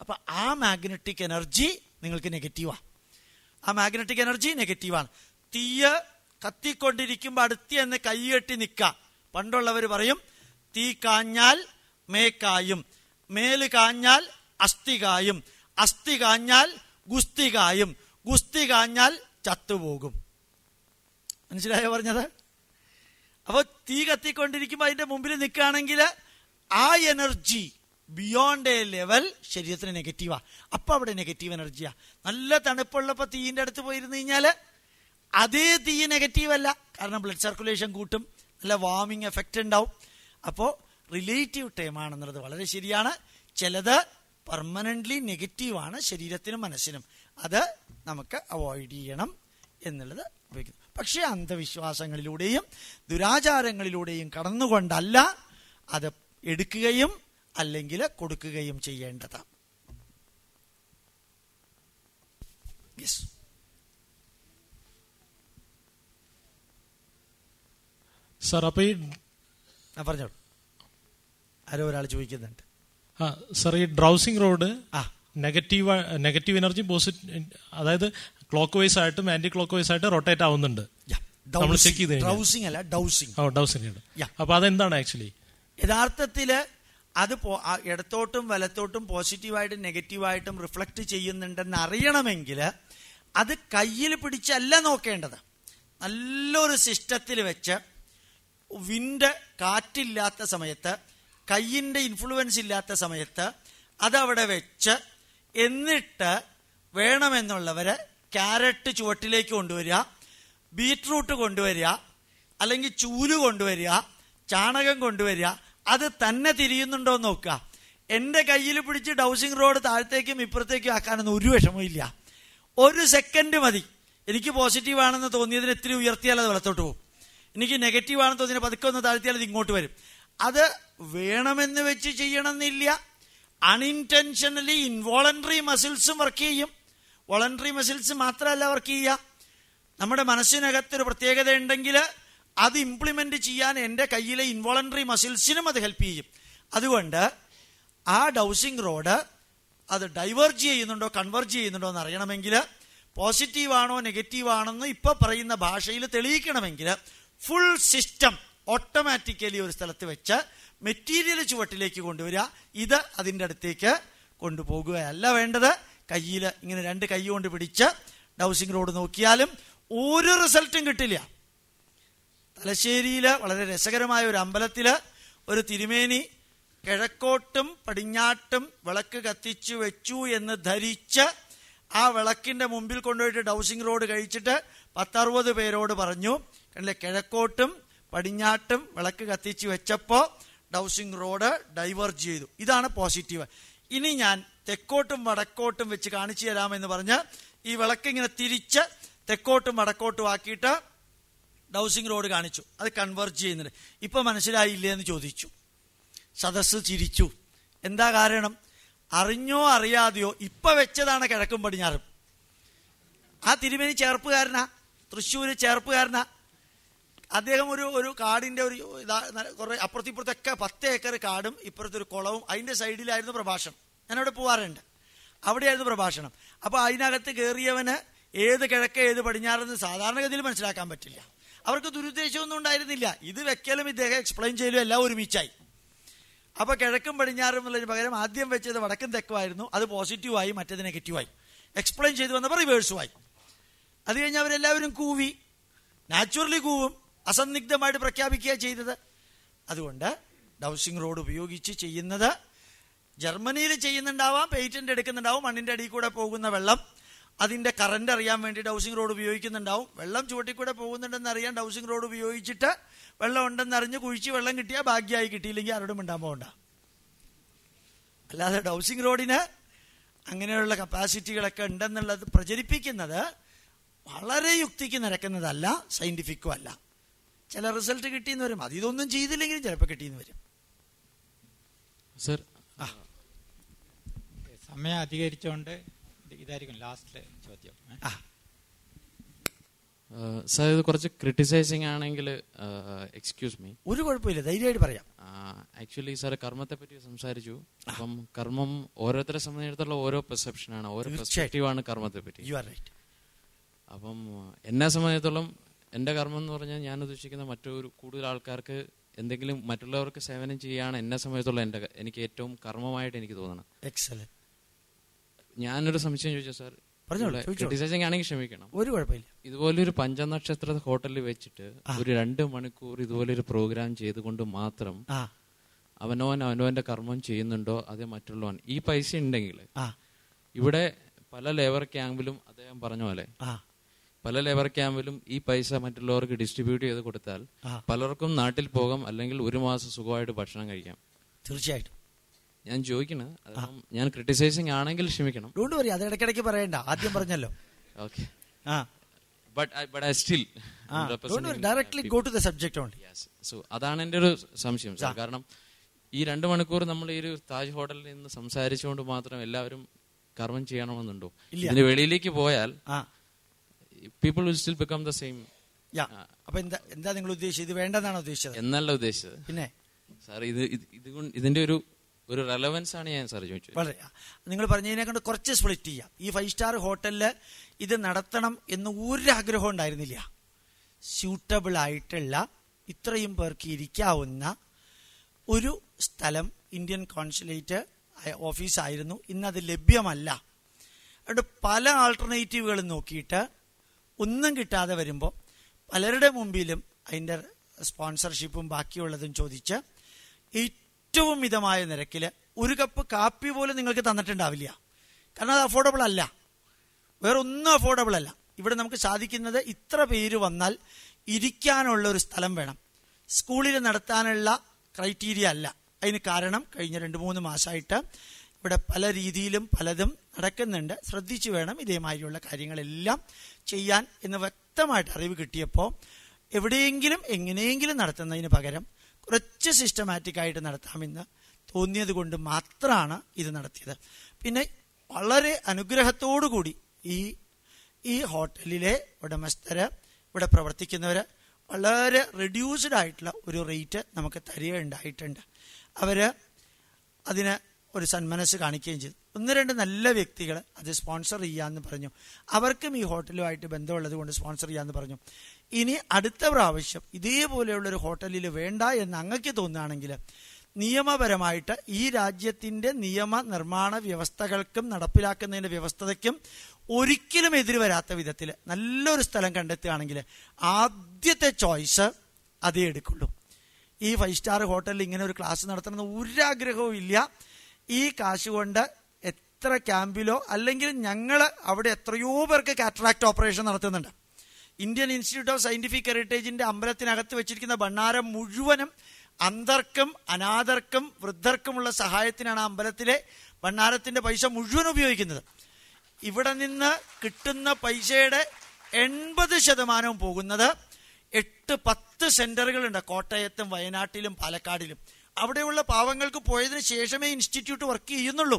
അപ്പൊ ആ മാഗ്നറ്റിക് എനർജി നിങ്ങൾക്ക് നെഗറ്റീവാണ് ആ. മാഗ്നറ്റിക് എനർജി നെഗറ്റീവാണ് തീയ കത്തിക്കൊണ്ടിരിക്കുമ്പോൾ അടുത്ത് എന്ന് കൈകെട്ടി നിൽക്കാം പണ്ടുള്ളവർ പറയും തീ കാഞ്ഞാൽ മേക്കായും മേൽ കാഞ്ഞാൽ അസ്ഥി കായും അസ്ഥി കാഞ്ഞാൽ ഗുസ്തി കായും ഗുസ്തി കാഞ്ഞാൽ ചത്തുപോകും മനസ്സിലായോ പറഞ്ഞത്? അപ്പോൾ തീ കത്തിക്കൊണ്ടിരിക്കുമ്പോൾ അതിന്റെ മുമ്പിൽ നിൽക്കുകയാണെങ്കിൽ ആ എനർജി ബിയോണ്ട് എ ലെവൽ ശരീരത്തിന് നെഗറ്റീവാ അപ്പൊ അവിടെ നെഗറ്റീവ് എനർജിയാ നല്ല തണുപ്പുള്ളപ്പോൾ തീയിന്റെ അടുത്ത് പോയിരുന്നു കഴിഞ്ഞാൽ അതേ തീ നെഗറ്റീവ് അല്ല. കാരണം ബ്ലഡ് സർക്കുലേഷൻ കൂട്ടും. നല്ല വാമിങ് എഫക്റ്റ് ഉണ്ടാവും. അപ്പോൾ റിലേറ്റീവ് ടൈം ആണെന്നുള്ളത് വളരെ ശരിയാണ്. ചിലത് പെർമനന്റ്ലി നെഗറ്റീവാണ് ശരീരത്തിനും മനസ്സിനും. അത് നമുക്ക് അവോയ്ഡ് ചെയ്യണം എന്നുള്ളത് ഉപയോഗിക്കുന്നു. പക്ഷേ അന്ധവിശ്വാസങ്ങളിലൂടെയും ദുരാചാരങ്ങളിലൂടെയും കടന്നുകൊണ്ടല്ല അത് എടുക്കുകയും അല്ലെങ്കിൽ കൊടുക്കുകയും ചെയ്യേണ്ടത് യെസ് സാർ അപ്പൊ ഈ പറഞ്ഞോ പറഞ്ഞോളൂ. ആരോ ഒരാൾ ചോദിക്കുന്നുണ്ട്. ആ സാർ ഈ ഡ്രൗസിംഗ് റോഡ് ആ. നെഗറ്റീവ് നെഗറ്റീവ് എനർജി പോസിറ്റീവ് അതായത് ക്ലോക്ക് വൈസ് ആയിട്ടും ആന്റി ക്ലോക്ക് വൈസ് ആയിട്ട് റൊട്ടേറ്റ് ആവുന്നുണ്ട്. നമ്മൾ ചെക്ക് ചെയ്ത് കഴിഞ്ഞാൽ. അല്ല ഡൗസിങ് ഓ ഡൗസിംഗ്. അപ്പൊ അതെന്താണ് ആക്ച്വലി യഥാർത്ഥത്തിൽ അത് ഇടത്തോട്ടും വലത്തോട്ടും പോസിറ്റീവായിട്ടും നെഗറ്റീവായിട്ടും റിഫ്ലക്റ്റ് ചെയ്യുന്നുണ്ടെന്ന് അറിയണമെങ്കിൽ അത് കയ്യിൽ പിടിച്ചല്ല നോക്കേണ്ടത്. നല്ലൊരു സിസ്റ്റത്തിൽ വെച്ച് വിൻഡ് കാറ്റില്ലാത്ത സമയത്ത് കയ്യിന്റെ ഇൻഫ്ലുവൻസ് ഇല്ലാത്ത സമയത്ത് അതവിടെ വെച്ച് എന്നിട്ട് വേണമെന്നുള്ളവർ ക്യാരറ്റ് ചുവട്ടിലേക്ക് കൊണ്ടുവരിക ബീറ്റ്റൂട്ട് കൊണ്ടുവരിക അല്ലെങ്കിൽ ചൂൽ കൊണ്ടുവരിക ചാണകം കൊണ്ടുവരിക അത് തന്നെ തിരിയുന്നുണ്ടോ എന്ന് നോക്കുക. എന്റെ കയ്യിൽ പിടിച്ച് ഡൗസിംഗ് റോഡ് താഴത്തേക്കും ഇപ്പുറത്തേക്കും ആക്കാനൊന്നും ഒരു വിഷമവും ഇല്ല. ഒരു സെക്കൻഡ് മതി. എനിക്ക് പോസിറ്റീവ് ആണെന്ന് തോന്നിയതിന് ഇത്തിരി ഉയർത്തിയാൽ അത് വലത്തോട്ട് പോകും. എനിക്ക് നെഗറ്റീവ് ആണെന്ന് തോന്നിയ പതുക്കെ ഒന്ന് താഴ്ത്തിയാൽ അത് ഇങ്ങോട്ട് വരും. അത് വേണമെന്ന് വെച്ച് ചെയ്യണമെന്നില്ല. അൺഇന്റൻഷനലി ഇൻവോളണ്ടറി മസിൽസും വർക്ക് ചെയ്യും. വോളണ്ടറി മസിൽസ് മാത്രമല്ല വർക്ക് ചെയ്യുക. നമ്മുടെ മനസ്സിനകത്തൊരു പ്രത്യേകത ഉണ്ടെങ്കിൽ അത് ഇംപ്ലിമെന്റ് ചെയ്യാൻ എന്റെ കയ്യിലെ ഇൻവോളണ്ടറി മസിൽസിനും അത് ഹെൽപ്പ് ചെയ്യും. അതുകൊണ്ട് ആ ഡൗസിംഗ് റോഡ് അത് ഡൈവേർജ് ചെയ്യുന്നുണ്ടോ കൺവേർജ് ചെയ്യുന്നുണ്ടോ എന്ന് അറിയണമെങ്കിൽ പോസിറ്റീവാണോ ആണോ നെഗറ്റീവ് ആണെന്ന് ഇപ്പൊ പറയുന്ന ഭാഷയിൽ തെളിയിക്കണമെങ്കിൽ ഫുൾ സിസ്റ്റം ഓട്ടോമാറ്റിക്കലി ഒരു സ്ഥലത്ത് വെച്ച് മെറ്റീരിയൽ ചുവട്ടിലേക്ക് കൊണ്ടുവരിക. ഇത് അതിന്റെ അടുത്തേക്ക് കൊണ്ടുപോകുകയല്ല വേണ്ടത്. കയ്യിൽ ഇങ്ങനെ രണ്ട് കൈ കൊണ്ട് പിടിച്ച് ഡൗസിംഗ് റോഡ് നോക്കിയാലും ഒരു റിസൾട്ടും കിട്ടില്ല. തലശ്ശേരിയിൽ വളരെ രസകരമായ ഒരു അമ്പലത്തിൽ ഒരു തിരുമേനി കിഴക്കോട്ടും പടിഞ്ഞാട്ടും വിളക്ക് കത്തിച്ചു വെച്ചു എന്ന് ധരിച്ച് ആ വിളക്കിന്റെ മുമ്പിൽ കൊണ്ടുപോയിട്ട് ഡൗസിംഗ് റോഡ് കഴിച്ചിട്ട് പത്തറുപത് പേരോട് പറഞ്ഞു കണ്ടില്ലേ കിഴക്കോട്ടും പടിഞ്ഞാട്ടും വിളക്ക് കത്തിച്ചു വെച്ചപ്പോൾ ഡൗസിംഗ് റോഡ് ഡൈവേർജ് ചെയ്തു. ഇതാണ് പോസിറ്റീവ്. ഇനി ഞാൻ തെക്കോട്ടും വടക്കോട്ടും വെച്ച് കാണിച്ചു തരാമെന്ന് പറഞ്ഞ് ഈ വിളക്ക് ഇങ്ങനെ തിരിച്ച് തെക്കോട്ടും വടക്കോട്ടും ആക്കിയിട്ട് ഡൗസിംഗ് റോഡ് കാണിച്ചു. അത് കൺവേർട്ട് ചെയ്യുന്നുണ്ട്. ഇപ്പോൾ മനസ്സിലായില്ലേ എന്ന് ചോദിച്ചു. സദസ്സ് ചിരിച്ചു. എന്താ കാരണം? അറിഞ്ഞോ അറിയാതെയോ ഇപ്പൊ വെച്ചതാണ് കിഴക്കും പടിഞ്ഞാറും. ആ തിരുമേനി ചേർപ്പുകാരനാ. തൃശ്ശൂര് ചേർപ്പുകാരനാ. അദ്ദേഹം ഒരു ഒരു കാടിന്റെ ഒരു ഇതാ കുറെ അപ്പുറത്തിപ്പുറത്തൊക്കെ പത്ത് ഏക്കർ കാടും ഇപ്പുറത്തൊരു കുളവും അതിന്റെ സൈഡിലായിരുന്നു പ്രഭാഷണം. ഞാനവിടെ പോവാറുണ്ട്. അവിടെയായിരുന്നു പ്രഭാഷണം. അപ്പൊ അതിനകത്ത് കയറിയവന് ഏത് കിഴക്ക് ഏത് പടിഞ്ഞാറെന്ന് സാധാരണഗതിയിൽ മനസ്സിലാക്കാൻ പറ്റില്ല. അവർക്ക് ദുരുദ്ദേശമൊന്നും ഉണ്ടായിരുന്നില്ല. ഇത് വെക്കലും ഇദ്ദേഹം എക്സ്പ്ലെയിൻ ചെയ്യലും എല്ലാം ഒരുമിച്ചായി. അപ്പൊ കിഴക്കും പടിഞ്ഞാറും എന്നുള്ളതിന് പകരം ആദ്യം വെച്ചത് വടക്കും തെക്കുമായിരുന്നു. അത് പോസിറ്റീവായി മറ്റേത് നെഗറ്റീവായി എക്സ്പ്ലെയിൻ ചെയ്തു വന്നപ്പോൾ റിവേഴ്സുമായി അത് കഴിഞ്ഞ് അവരെല്ലാവരും കൂവി. നാച്ചുറലി കൂവും. അസന്നിഗ്ധമായിട്ട് പ്രഖ്യാപിക്കുക ചെയ്തത്. അതുകൊണ്ട് ഡൗസിംഗ് റോഡ് ഉപയോഗിച്ച് ചെയ്യുന്നത് ജർമ്മനിയിൽ ചെയ്യുന്നുണ്ടാവാം പേറ്റന്റ് എടുക്കുന്നുണ്ടാവും മണ്ണിന്റെ അടിയിൽ കൂടെ പോകുന്ന വെള്ളം. അതിന്റെ കറന്റ് അറിയാൻ വേണ്ടി ഡൗസിംഗ് റോഡ് ഉപയോഗിക്കുന്നുണ്ടാവും. വെള്ളം ചുവട്ടിക്കൂടെ പോകുന്നുണ്ടെന്ന് അറിയാൻ ഡൗസിംഗ് റോഡ് ഉപയോഗിച്ചിട്ട് വെള്ളം ഉണ്ടെന്ന് അറിഞ്ഞ് കുഴിച്ച് വെള്ളം കിട്ടിയാൽ ഭാഗ്യമായി കിട്ടിയില്ലെങ്കിൽ ആരോടും മിണ്ടാൻ പോകണ്ട. അല്ലാതെ ഡൗസിംഗ് റോഡിന് അങ്ങനെയുള്ള കപ്പാസിറ്റികളൊക്കെ ഉണ്ടെന്നുള്ളത് പ്രചരിപ്പിക്കുന്നത് വളരെ യുക്തിക്ക് നിരക്കുന്നതല്ല സയന്റിഫിക്കും അല്ല. ചില റിസൾട്ട് കിട്ടിയെന്ന് വരും. അത് ഇതൊന്നും ചെയ്തില്ലെങ്കിലും ചിലപ്പോൾ കിട്ടിയെന്ന് വരും. സർ. സമയം അധികരിച്ചുകൊണ്ട് ഇതായിരിക്കും ലാസ്റ്റ് ചോദ്യം. സാർ ഇത് കുറച്ച് ക്രിട്ടിസൈസിങ് ആണെങ്കിൽ എക്സ്ക്യൂസ് മീ ഒരു കുഴപ്പമില്ല ധൈര്യമായിട്ട് പറയാം. ആക്ച്വലി സാർ കർമ്മത്തെ പറ്റി സംസാരിച്ചു. അപ്പം കർമ്മം ഓരോരുത്തരെ സംബന്ധിച്ചിടത്തോളം ഓരോ പെർസെപ്ഷൻ ആണ് ഓരോ പെർസ്പെക്റ്റീവ് ആണ് കർമ്മത്തെ പറ്റി യു ആർ റൈറ്റ് അപ്പം എന്നെ സംബന്ധിച്ചിടത്തോളം എന്റെ കർമ്മം എന്ന് പറഞ്ഞാൽ ഞാൻ ഉദ്ദേശിക്കുന്ന മറ്റൊരു കൂടുതൽ ആൾക്കാർക്ക് എന്തെങ്കിലും മറ്റുള്ളവർക്ക് സേവനം ചെയ്യാണ് എന്നെ സംബന്ധിച്ചിടത്തോളം എന്റെ എനിക്ക് ഏറ്റവും കർമ്മമായിട്ട് എനിക്ക് തോന്നണം. എക്സലന്റ് ഞാനൊരു സംശയം ചോദിച്ചു സാർ. ക്രിട്ടിസൈസിങ് ആണെങ്കിൽ ക്ഷമിക്കണം. ഒരു കുഴപ്പമില്ല. ഇതുപോലൊരു പഞ്ചനക്ഷത്ര ഹോട്ടലിൽ വെച്ചിട്ട് ഒരു രണ്ട് മണിക്കൂർ ഇതുപോലെ ഒരു പ്രോഗ്രാം ചെയ്തുകൊണ്ട് മാത്രം അവനോൻ അവനോന്റെ കർമ്മം ചെയ്യുന്നുണ്ടോ അതേ മറ്റുള്ളവൻ. ഈ പൈസ ഉണ്ടെങ്കിൽ ഇവിടെ പല ലേബർ ക്യാമ്പിലും അദ്ദേഹം പറഞ്ഞ പോലെ പല ലേബർ ക്യാമ്പിലും ഈ പൈസ മറ്റുള്ളവർക്ക് ഡിസ്ട്രിബ്യൂട്ട് ചെയ്ത് കൊടുത്താൽ പലർക്കും നാട്ടിൽ പോകാം അല്ലെങ്കിൽ ഒരു മാസം സുഖമായിട്ട് ഭക്ഷണം കഴിക്കാം. തീർച്ചയായിട്ടും. ഞാൻ ചോദിക്കണ. ഞാൻ ക്രിട്ടിസൈസിങ് ആണെങ്കിൽ ക്ഷമിക്കണം. ഡോണ്ട് വറി അത് ഇടയ്ക്കിടയ്ക്ക് പറയണ്ട. ആദ്യം പറഞ്ഞല്ലോ. ഓക്കെ ആ. But but I still directly go to the subject only so അതാണ് എന്റെ ഒരു സംശയം കാരണം ഈ രണ്ട് മണിക്കൂർ നമ്മൾ ഈ ഒരു താജ് ഹോട്ടലിൽ നിന്ന് സംസാരിച്ചുകൊണ്ട് മാത്രം എല്ലാവരും കർമ്മം ചെയ്യണമെന്നുണ്ടോ. ഇതിന് വെളിയിലേക്ക് പോയാൽ people will still become the same അപ്പൊ എന്താ എന്താ നിങ്ങൾ ഉദ്ദേശിച്ചത്? ഇത് വേണ്ടതാണോ ഉദ്ദേശിച്ചത്? എന്നല്ല ഉദ്ദേശിച്ചത്. പിന്നെ? സാർ ഇത് ഇത് ഇതിന്റെ ഒരു ഒരു റെലവൻസ് ആണ് ഞാൻ സാർ ചോദിച്ചത്. വളരെ നിങ്ങൾ പറഞ്ഞതിനെ കൊണ്ട് കുറച്ച് സ്പ്ലിറ്റ് ചെയ്യാം. ഈ ഫൈവ് സ്റ്റാർ ഹോട്ടലിൽ ഇത് നടത്തണം എന്ന് ഒരു ആഗ്രഹം ഉണ്ടായിരുന്നില്ല. സ്യൂട്ടബിൾ ആയിട്ടുള്ള ഇത്രയും പേർക്ക് ഇരിക്കാവുന്ന ഒരു സ്ഥലം ഇന്ത്യൻ കോൺസുലേറ്റ് ഓഫീസായിരുന്നു ഇന്നത് ലഭ്യമല്ല. അതുകൊണ്ട് പല ആൾട്ടർനേറ്റീവുകളും നോക്കിയിട്ട് ഒന്നും കിട്ടാതെ വരുമ്പോൾ പലരുടെ മുമ്പിലും അതിന്റെ സ്പോൺസർഷിപ്പും ബാക്കിയുള്ളതും ചോദിച്ച് ഏറ്റവും മിതമായ നിരക്കിൽ ഒരു കപ്പ് കാപ്പി പോലും നിങ്ങൾക്ക് തന്നിട്ടുണ്ടാവില്ല. കാരണം അത് അഫോർഡബിൾ അല്ല. വേറെ ഒന്നും അഫോർഡബിൾ അല്ല. ഇവിടെ നമുക്ക് സാധിക്കുന്നത് ഇത്ര പേര് വന്നാൽ ഇരിക്കാനുള്ള ഒരു സ്ഥലം വേണം. സ്കൂളിൽ നടത്താനുള്ള ക്രൈറ്റീരിയ അല്ല. അതിന് കാരണം കഴിഞ്ഞ രണ്ട് മൂന്ന് മാസമായിട്ട് ഇവിടെ പല രീതിയിലും പലതും നടക്കുന്നുണ്ട്. ശ്രദ്ധിച്ചു വേണം ഇതേമാതിരിയുള്ള കാര്യങ്ങളെല്ലാം ചെയ്യാൻ എന്ന് വ്യക്തമായിട്ട് അറിവ് കിട്ടിയപ്പോൾ എവിടെയെങ്കിലും എങ്ങനെയെങ്കിലും നടത്തുന്നതിന് പകരം കുറച്ച് സിസ്റ്റമാറ്റിക് ആയിട്ട് നടത്താമെന്ന് തോന്നിയത് കൊണ്ട് മാത്രമാണ് ഇത് നടത്തിയത്. പിന്നെ വളരെ കൂടി ഈ ഈ ഹോട്ടലിലെ ഉടമസ്ഥര് ഇവിടെ പ്രവർത്തിക്കുന്നവര് വളരെ റെഡ്യൂസ്ഡ് ആയിട്ടുള്ള ഒരു റേറ്റ് നമുക്ക് തരികയുണ്ടായിട്ടുണ്ട്. അവർ അതിന് ഒരു സന്മനസ് കാണിക്കുകയും ചെയ്തു. ഒന്ന് രണ്ട് നല്ല വ്യക്തികൾ അത് സ്പോൺസർ ചെയ്യാന്ന് പറഞ്ഞു. അവർക്കും ഈ ഹോട്ടലുമായിട്ട് ബന്ധമുള്ളത് കൊണ്ട് സ്പോൺസർ ചെയ്യാന്ന് പറഞ്ഞു. ഇനി അടുത്ത പ്രാവശ്യം ഇതേപോലെയുള്ള ഒരു ഹോട്ടലിൽ വേണ്ട എന്ന് അങ്ങക്ക് തോന്നുകയാണെങ്കിൽ നിയമപരമായിട്ട് ഈ രാജ്യത്തിന്റെ നിയമ നിർമ്മാണ വ്യവസ്ഥകൾക്കും നടപ്പിലാക്കുന്നതിന്റെ വ്യവസ്ഥതയ്ക്കും ഒരിക്കലും എതിര് വരാത്ത വിധത്തിൽ നല്ലൊരു സ്ഥലം കണ്ടെത്തുകയാണെങ്കിൽ ആദ്യത്തെ ചോയ്സ് അതേ എടുക്കുള്ളൂ. ഈ ഫൈവ് സ്റ്റാർ ഹോട്ടലിൽ ഇങ്ങനെ ഒരു ക്ലാസ് നടത്തണമെന്ന് ഒരാഗ്രഹവും ഇല്ല. ഈ കാശ് കൊണ്ട് എത്ര ക്യാമ്പിലോ അല്ലെങ്കിൽ ഞങ്ങൾ അവിടെ എത്രയോ പേർക്ക് കാറ്ററാക്ട് ഓപ്പറേഷൻ നടത്തുന്നുണ്ട്. ഇന്ത്യൻ ഇൻസ്റ്റിറ്റ്യൂട്ട് ഓഫ് സയന്റിഫിക് ഹെറിറ്റേജിന്റെ അമ്പലത്തിനകത്ത് വെച്ചിരിക്കുന്ന ഭണ്ണാരം മുഴുവനും അന്തർക്കും അനാഥർക്കും വൃദ്ധർക്കുമുള്ള സഹായത്തിനാണ് അമ്പലത്തിലെ ഭണ്ണാരത്തിന്റെ പൈസ മുഴുവൻ ഉപയോഗിക്കുന്നത്. ഇവിടെ നിന്ന് കിട്ടുന്ന പൈസയുടെ എൺപത് ശതമാനവും പോകുന്നത് എട്ട് പത്ത് സെന്ററുകളുണ്ട്. കോട്ടയത്തും വയനാട്ടിലും പാലക്കാടിലും. അവിടെയുള്ള പാവങ്ങൾക്ക് പോയതിനു ശേഷമേ ഇൻസ്റ്റിറ്റ്യൂട്ട് വർക്ക് ചെയ്യുന്നുള്ളൂ.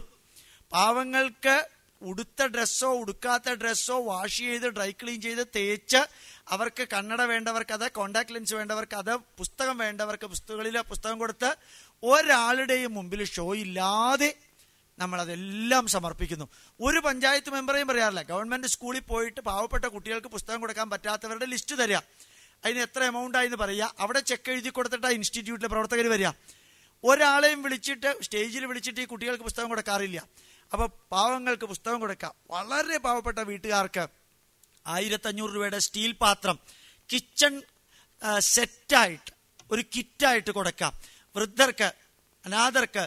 പാവങ്ങൾക്ക് ഉടുത്ത ഡ്രസ്സോ ഉടുക്കാത്ത ഡ്രസ്സോ വാഷ് ചെയ്ത് ഡ്രൈ ക്ലീൻ ചെയ്ത് തേച്ച് അവർക്ക് കണ്ണട വേണ്ടവർക്ക് അത് കോണ്ടാക്ട് ലെൻസ് വേണ്ടവർക്ക് അത് പുസ്തകം വേണ്ടവർക്ക് പുസ്തകങ്ങളിൽ പുസ്തകം കൊടുത്ത് ഒരാളുടെയും മുമ്പിൽ ഷോ ഇല്ലാതെ നമ്മൾ അതെല്ലാം സമർപ്പിക്കുന്നു. ഒരു പഞ്ചായത്ത് മെമ്പറേയും പറയാറില്ല. ഗവൺമെന്റ് സ്കൂളിൽ പോയിട്ട് പാവപ്പെട്ട കുട്ടികൾക്ക് പുസ്തകം കൊടുക്കാൻ പറ്റാത്തവരുടെ ലിസ്റ്റ് തരിക അതിന് എത്ര എമൗണ്ട് ആയെന്ന് പറയുക അവിടെ ചെക്ക് എഴുതി കൊടുത്തിട്ടാ ഇൻസ്റ്റിറ്റ്യൂട്ടിലെ പ്രവർത്തകർ വരിക ഒരാളെയും വിളിച്ചിട്ട് സ്റ്റേജിൽ വിളിച്ചിട്ട് ഈ കുട്ടികൾക്ക് പുസ്തകം കൊടുക്കാറില്ല. അപ്പൊ പാവങ്ങൾക്ക് പുസ്തകം കൊടുക്കാം. വളരെ പാവപ്പെട്ട വീട്ടുകാർക്ക് ആയിരത്തഞ്ഞൂറ് രൂപയുടെ സ്റ്റീൽ പാത്രം കിച്ചൺ സെറ്റായിട്ട് ഒരു കിറ്റായിട്ട് കൊടുക്കാം. വൃദ്ധർക്ക് അനാഥർക്ക്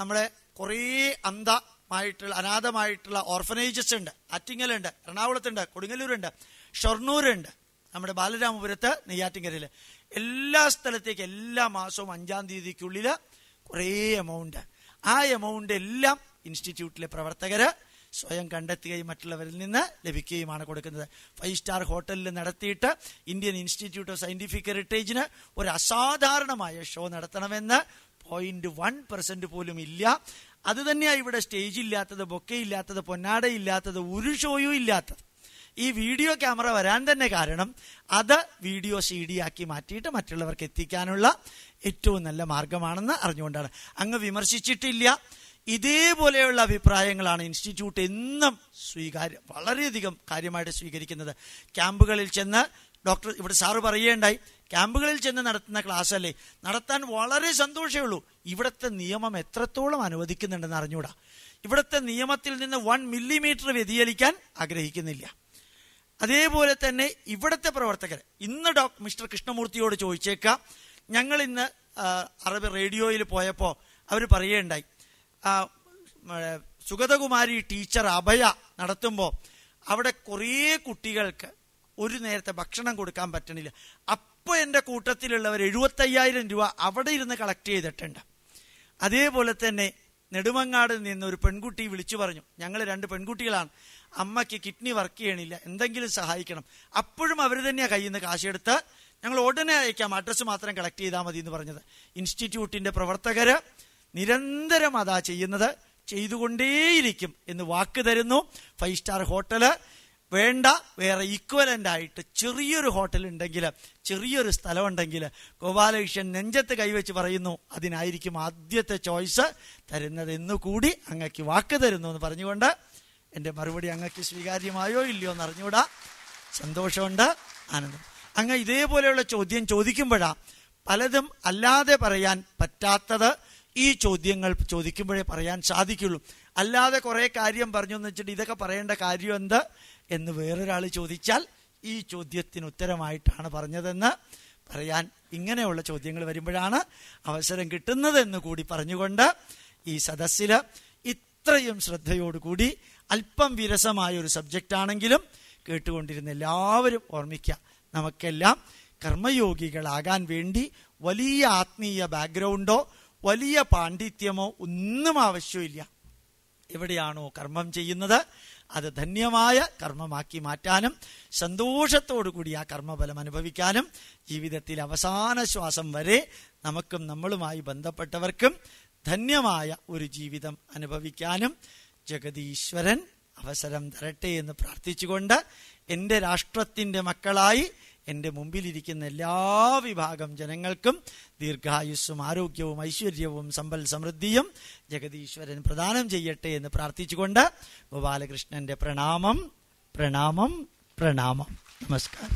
നമ്മളെ കുറേ അന്ധമായിട്ടുള്ള അനാഥമായിട്ടുള്ള ഓർഫനേജസ് ഉണ്ട്. അറ്റിങ്ങലുണ്ട് എറണാകുളത്തുണ്ട് കൊടുങ്ങല്ലൂരുണ്ട് ഷൊർണൂരുണ്ട്. നമ്മുടെ ബാലരാമപുരത്ത് നെയ്യാറ്റിങ്കരയിൽ എല്ലാ സ്ഥലത്തേക്ക് എല്ലാ മാസവും അഞ്ചാം തീയതിക്കുള്ളിൽ കുറേ എമൗണ്ട് ആ എമൗണ്ട് എല്ലാം ഇൻസ്റ്റിറ്റ്യൂട്ടിലെ പ്രവർത്തകർ സ്വയം കണ്ടെത്തുകയും മറ്റുള്ളവരിൽ നിന്ന് ലഭിക്കുകയുമാണ് കൊടുക്കുന്നത്. ഫൈവ് സ്റ്റാർ ഹോട്ടലിൽ നടത്തിയിട്ട് ഇന്ത്യൻ ഇൻസ്റ്റിറ്റ്യൂട്ട് ഓഫ് സയന്റിഫിക് ഹെറിറ്റേജിന് ഒരു അസാധാരണമായ ഷോ നടത്തണമെന്ന് പോയിന്റ് വൺ പെർസെന്റ് പോലും ഇല്ല. അത് തന്നെയാണ് ഇവിടെ സ്റ്റേജ് ഇല്ലാത്തത് ബൊക്കെ ഇല്ലാത്തത് പൊന്നാട ഇല്ലാത്തത് ഒരു ഷോയും ഇല്ലാത്തത്. ഈ വീഡിയോ ക്യാമറ വരാൻ തന്നെ കാരണം അത് വീഡിയോ സി ഡി ആക്കി മാറ്റിയിട്ട് മറ്റുള്ളവർക്ക് എത്തിക്കാനുള്ള ഏറ്റവും നല്ല മാർഗമാണെന്ന് അറിഞ്ഞുകൊണ്ടാണ്. അങ്ങ് വിമർശിച്ചിട്ടില്ല. ഇതേപോലെയുള്ള അഭിപ്രായങ്ങളാണ് ഇൻസ്റ്റിറ്റ്യൂട്ട് എന്നും സ്വീകാര്യ വളരെയധികം കാര്യമായിട്ട് സ്വീകരിക്കുന്നത്. ക്യാമ്പുകളിൽ ചെന്ന് ഡോക്ടർ ഇവിടെ സാറ് പറയുകയുണ്ടായി ക്യാമ്പുകളിൽ ചെന്ന് നടത്തുന്ന ക്ലാസ് അല്ലേ നടത്താൻ വളരെ സന്തോഷമേ ഉള്ളൂ. ഇവിടുത്തെ നിയമം എത്രത്തോളം അനുവദിക്കുന്നുണ്ടെന്ന് അറിഞ്ഞൂടാ. ഇവിടുത്തെ നിയമത്തിൽ നിന്ന് വൺ മില്ലിമീറ്റർ വ്യതിചലിക്കാൻ ആഗ്രഹിക്കുന്നില്ല. അതേപോലെ തന്നെ ഇവിടുത്തെ പ്രവർത്തകർ ഇന്ന് ഡോക്ടർ മിസ്റ്റർ കൃഷ്ണമൂർത്തിയോട് ചോദിച്ചേക്കാം ഞങ്ങൾ ഇന്ന് അറബി റേഡിയോയിൽ പോയപ്പോൾ അവർ പറയുകയുണ്ടായി സുഗതകുമാരി ടീച്ചർ അഭയ നടത്തുമ്പോൾ അവിടെ കുറേ കുട്ടികൾക്ക് ഒരു നേരത്തെ ഭക്ഷണം കൊടുക്കാൻ പറ്റണില്ല. അപ്പോൾ എന്റെ കൂട്ടത്തിലുള്ളവർ എഴുപത്തയ്യായിരം രൂപ അവിടെ ഇരുന്ന് കളക്ട് ചെയ്തിട്ടുണ്ട്. അതേപോലെ തന്നെ നെടുമങ്ങാട് നിന്ന് ഒരു പെൺകുട്ടി വിളിച്ചു പറഞ്ഞു. ഞങ്ങൾ രണ്ട് പെൺകുട്ടികളാണ്. അമ്മയ്ക്ക് കിഡ്നി വർക്ക് ചെയ്യണില്ല. എന്തെങ്കിലും സഹായിക്കണം. അപ്പോഴും അവർ തന്നെയാണ് കയ്യിൽ നിന്ന് കാശെടുത്ത് ഞങ്ങൾ ഉടനെ അയക്കാം. അഡ്രസ്സ് മാത്രം കളക്ട് ചെയ്താൽ മതി എന്ന് പറഞ്ഞത്. ഇൻസ്റ്റിറ്റ്യൂട്ടിന്റെ പ്രവർത്തകര് നിരന്തരം അതാ ചെയ്യുന്നത്. ചെയ്തുകൊണ്ടേയിരിക്കും എന്ന് വാക്ക് തരുന്നു. Five star hotel. വേണ്ട വേറെ ഇക്വലന്റ് ആയിട്ട് ചെറിയൊരു ഹോട്ടൽ ഉണ്ടെങ്കിൽ ചെറിയൊരു സ്ഥലമുണ്ടെങ്കിൽ ഗോപാലകൃഷ്ണൻ നെഞ്ചത്ത് കൈവച്ച് പറയുന്നു അതിനായിരിക്കും ആദ്യത്തെ ചോയ്സ് തരുന്നത് കൂടി അങ്ങക്ക് വാക്ക് തരുന്നു എന്ന് പറഞ്ഞുകൊണ്ട് എന്റെ മറുപടി അങ്ങക്ക് സ്വീകാര്യമായോ ഇല്ലയോ എന്ന് അറിഞ്ഞുകൂടാ. സന്തോഷമുണ്ട് ആനന്ദം. അങ്ങ് ഇതേപോലെയുള്ള ചോദ്യം ചോദിക്കുമ്പോഴാ പലതും അല്ലാതെ പറയാൻ പറ്റാത്തത് ഈ ചോദ്യങ്ങൾ ചോദിക്കുമ്പോഴേ പറയാൻ സാധിക്കുള്ളൂ. അല്ലാതെ കുറെ കാര്യം പറഞ്ഞു എന്ന് വെച്ചിട്ട് ഇതൊക്കെ പറയേണ്ട കാര്യം എന്ത്? എന്ന് വേറൊരാൾ ചോദിച്ചാൽ ഈ ചോദ്യത്തിന് ഉത്തരമായിട്ടാണ് പറഞ്ഞതെന്ന് പറയാൻ ഇങ്ങനെയുള്ള ചോദ്യങ്ങൾ വരുമ്പോഴാണ് അവസരം കിട്ടുന്നതെന്ന് കൂടി പറഞ്ഞുകൊണ്ട് ഈ സദസ്സിൽ ഇത്രയും ശ്രദ്ധയോടുകൂടി അല്പം വിരസമായ ഒരു സബ്ജക്റ്റ് ആണെങ്കിലും കേട്ടുകൊണ്ടിരുന്ന എല്ലാവരും ഓർമ്മിക്കുക. നമുക്കെല്ലാം കർമ്മയോഗികളാകാൻ വേണ്ടി വലിയ ആത്മീയ ബാക്ക്ഗ്രൗണ്ടോ വലിയ പാണ്ഡിത്യമോ ഒന്നും ആവശ്യമില്ല. എവിടെയാണോ കർമ്മം ചെയ്യുന്നത് അത് ധന്യമായ കർമ്മമാക്കി മാറ്റാനും സന്തോഷത്തോടു കൂടി ആ കർമ്മഫലം അനുഭവിക്കാനും ജീവിതത്തിൽ അവസാന ശ്വാസം വരെ നമുക്കും നമ്മളുമായി ബന്ധപ്പെട്ടവർക്കും ധന്യമായ ഒരു ജീവിതം അനുഭവിക്കാനും ജഗതീശ്വരൻ അവസരം തരട്ടെ എന്ന് പ്രാർത്ഥിച്ചുകൊണ്ട് എന്റെ രാഷ്ട്രത്തിന്റെ മക്കളായി എന്റെ മുമ്പിലിരിക്കുന്ന എല്ലാ വിഭാഗം ജനങ്ങൾക്കും ദീർഘായുസ്സും ആരോഗ്യവും ഐശ്വര്യവും സമ്പൽ സമൃദ്ധിയും ജഗതീശ്വരൻ പ്രദാനം ചെയ്യട്ടെ എന്ന് പ്രാർത്ഥിച്ചുകൊണ്ട് ഗോപാലകൃഷ്ണന്റെ പ്രണാമം പ്രണാമം പ്രണാമം. നമസ്കാരം.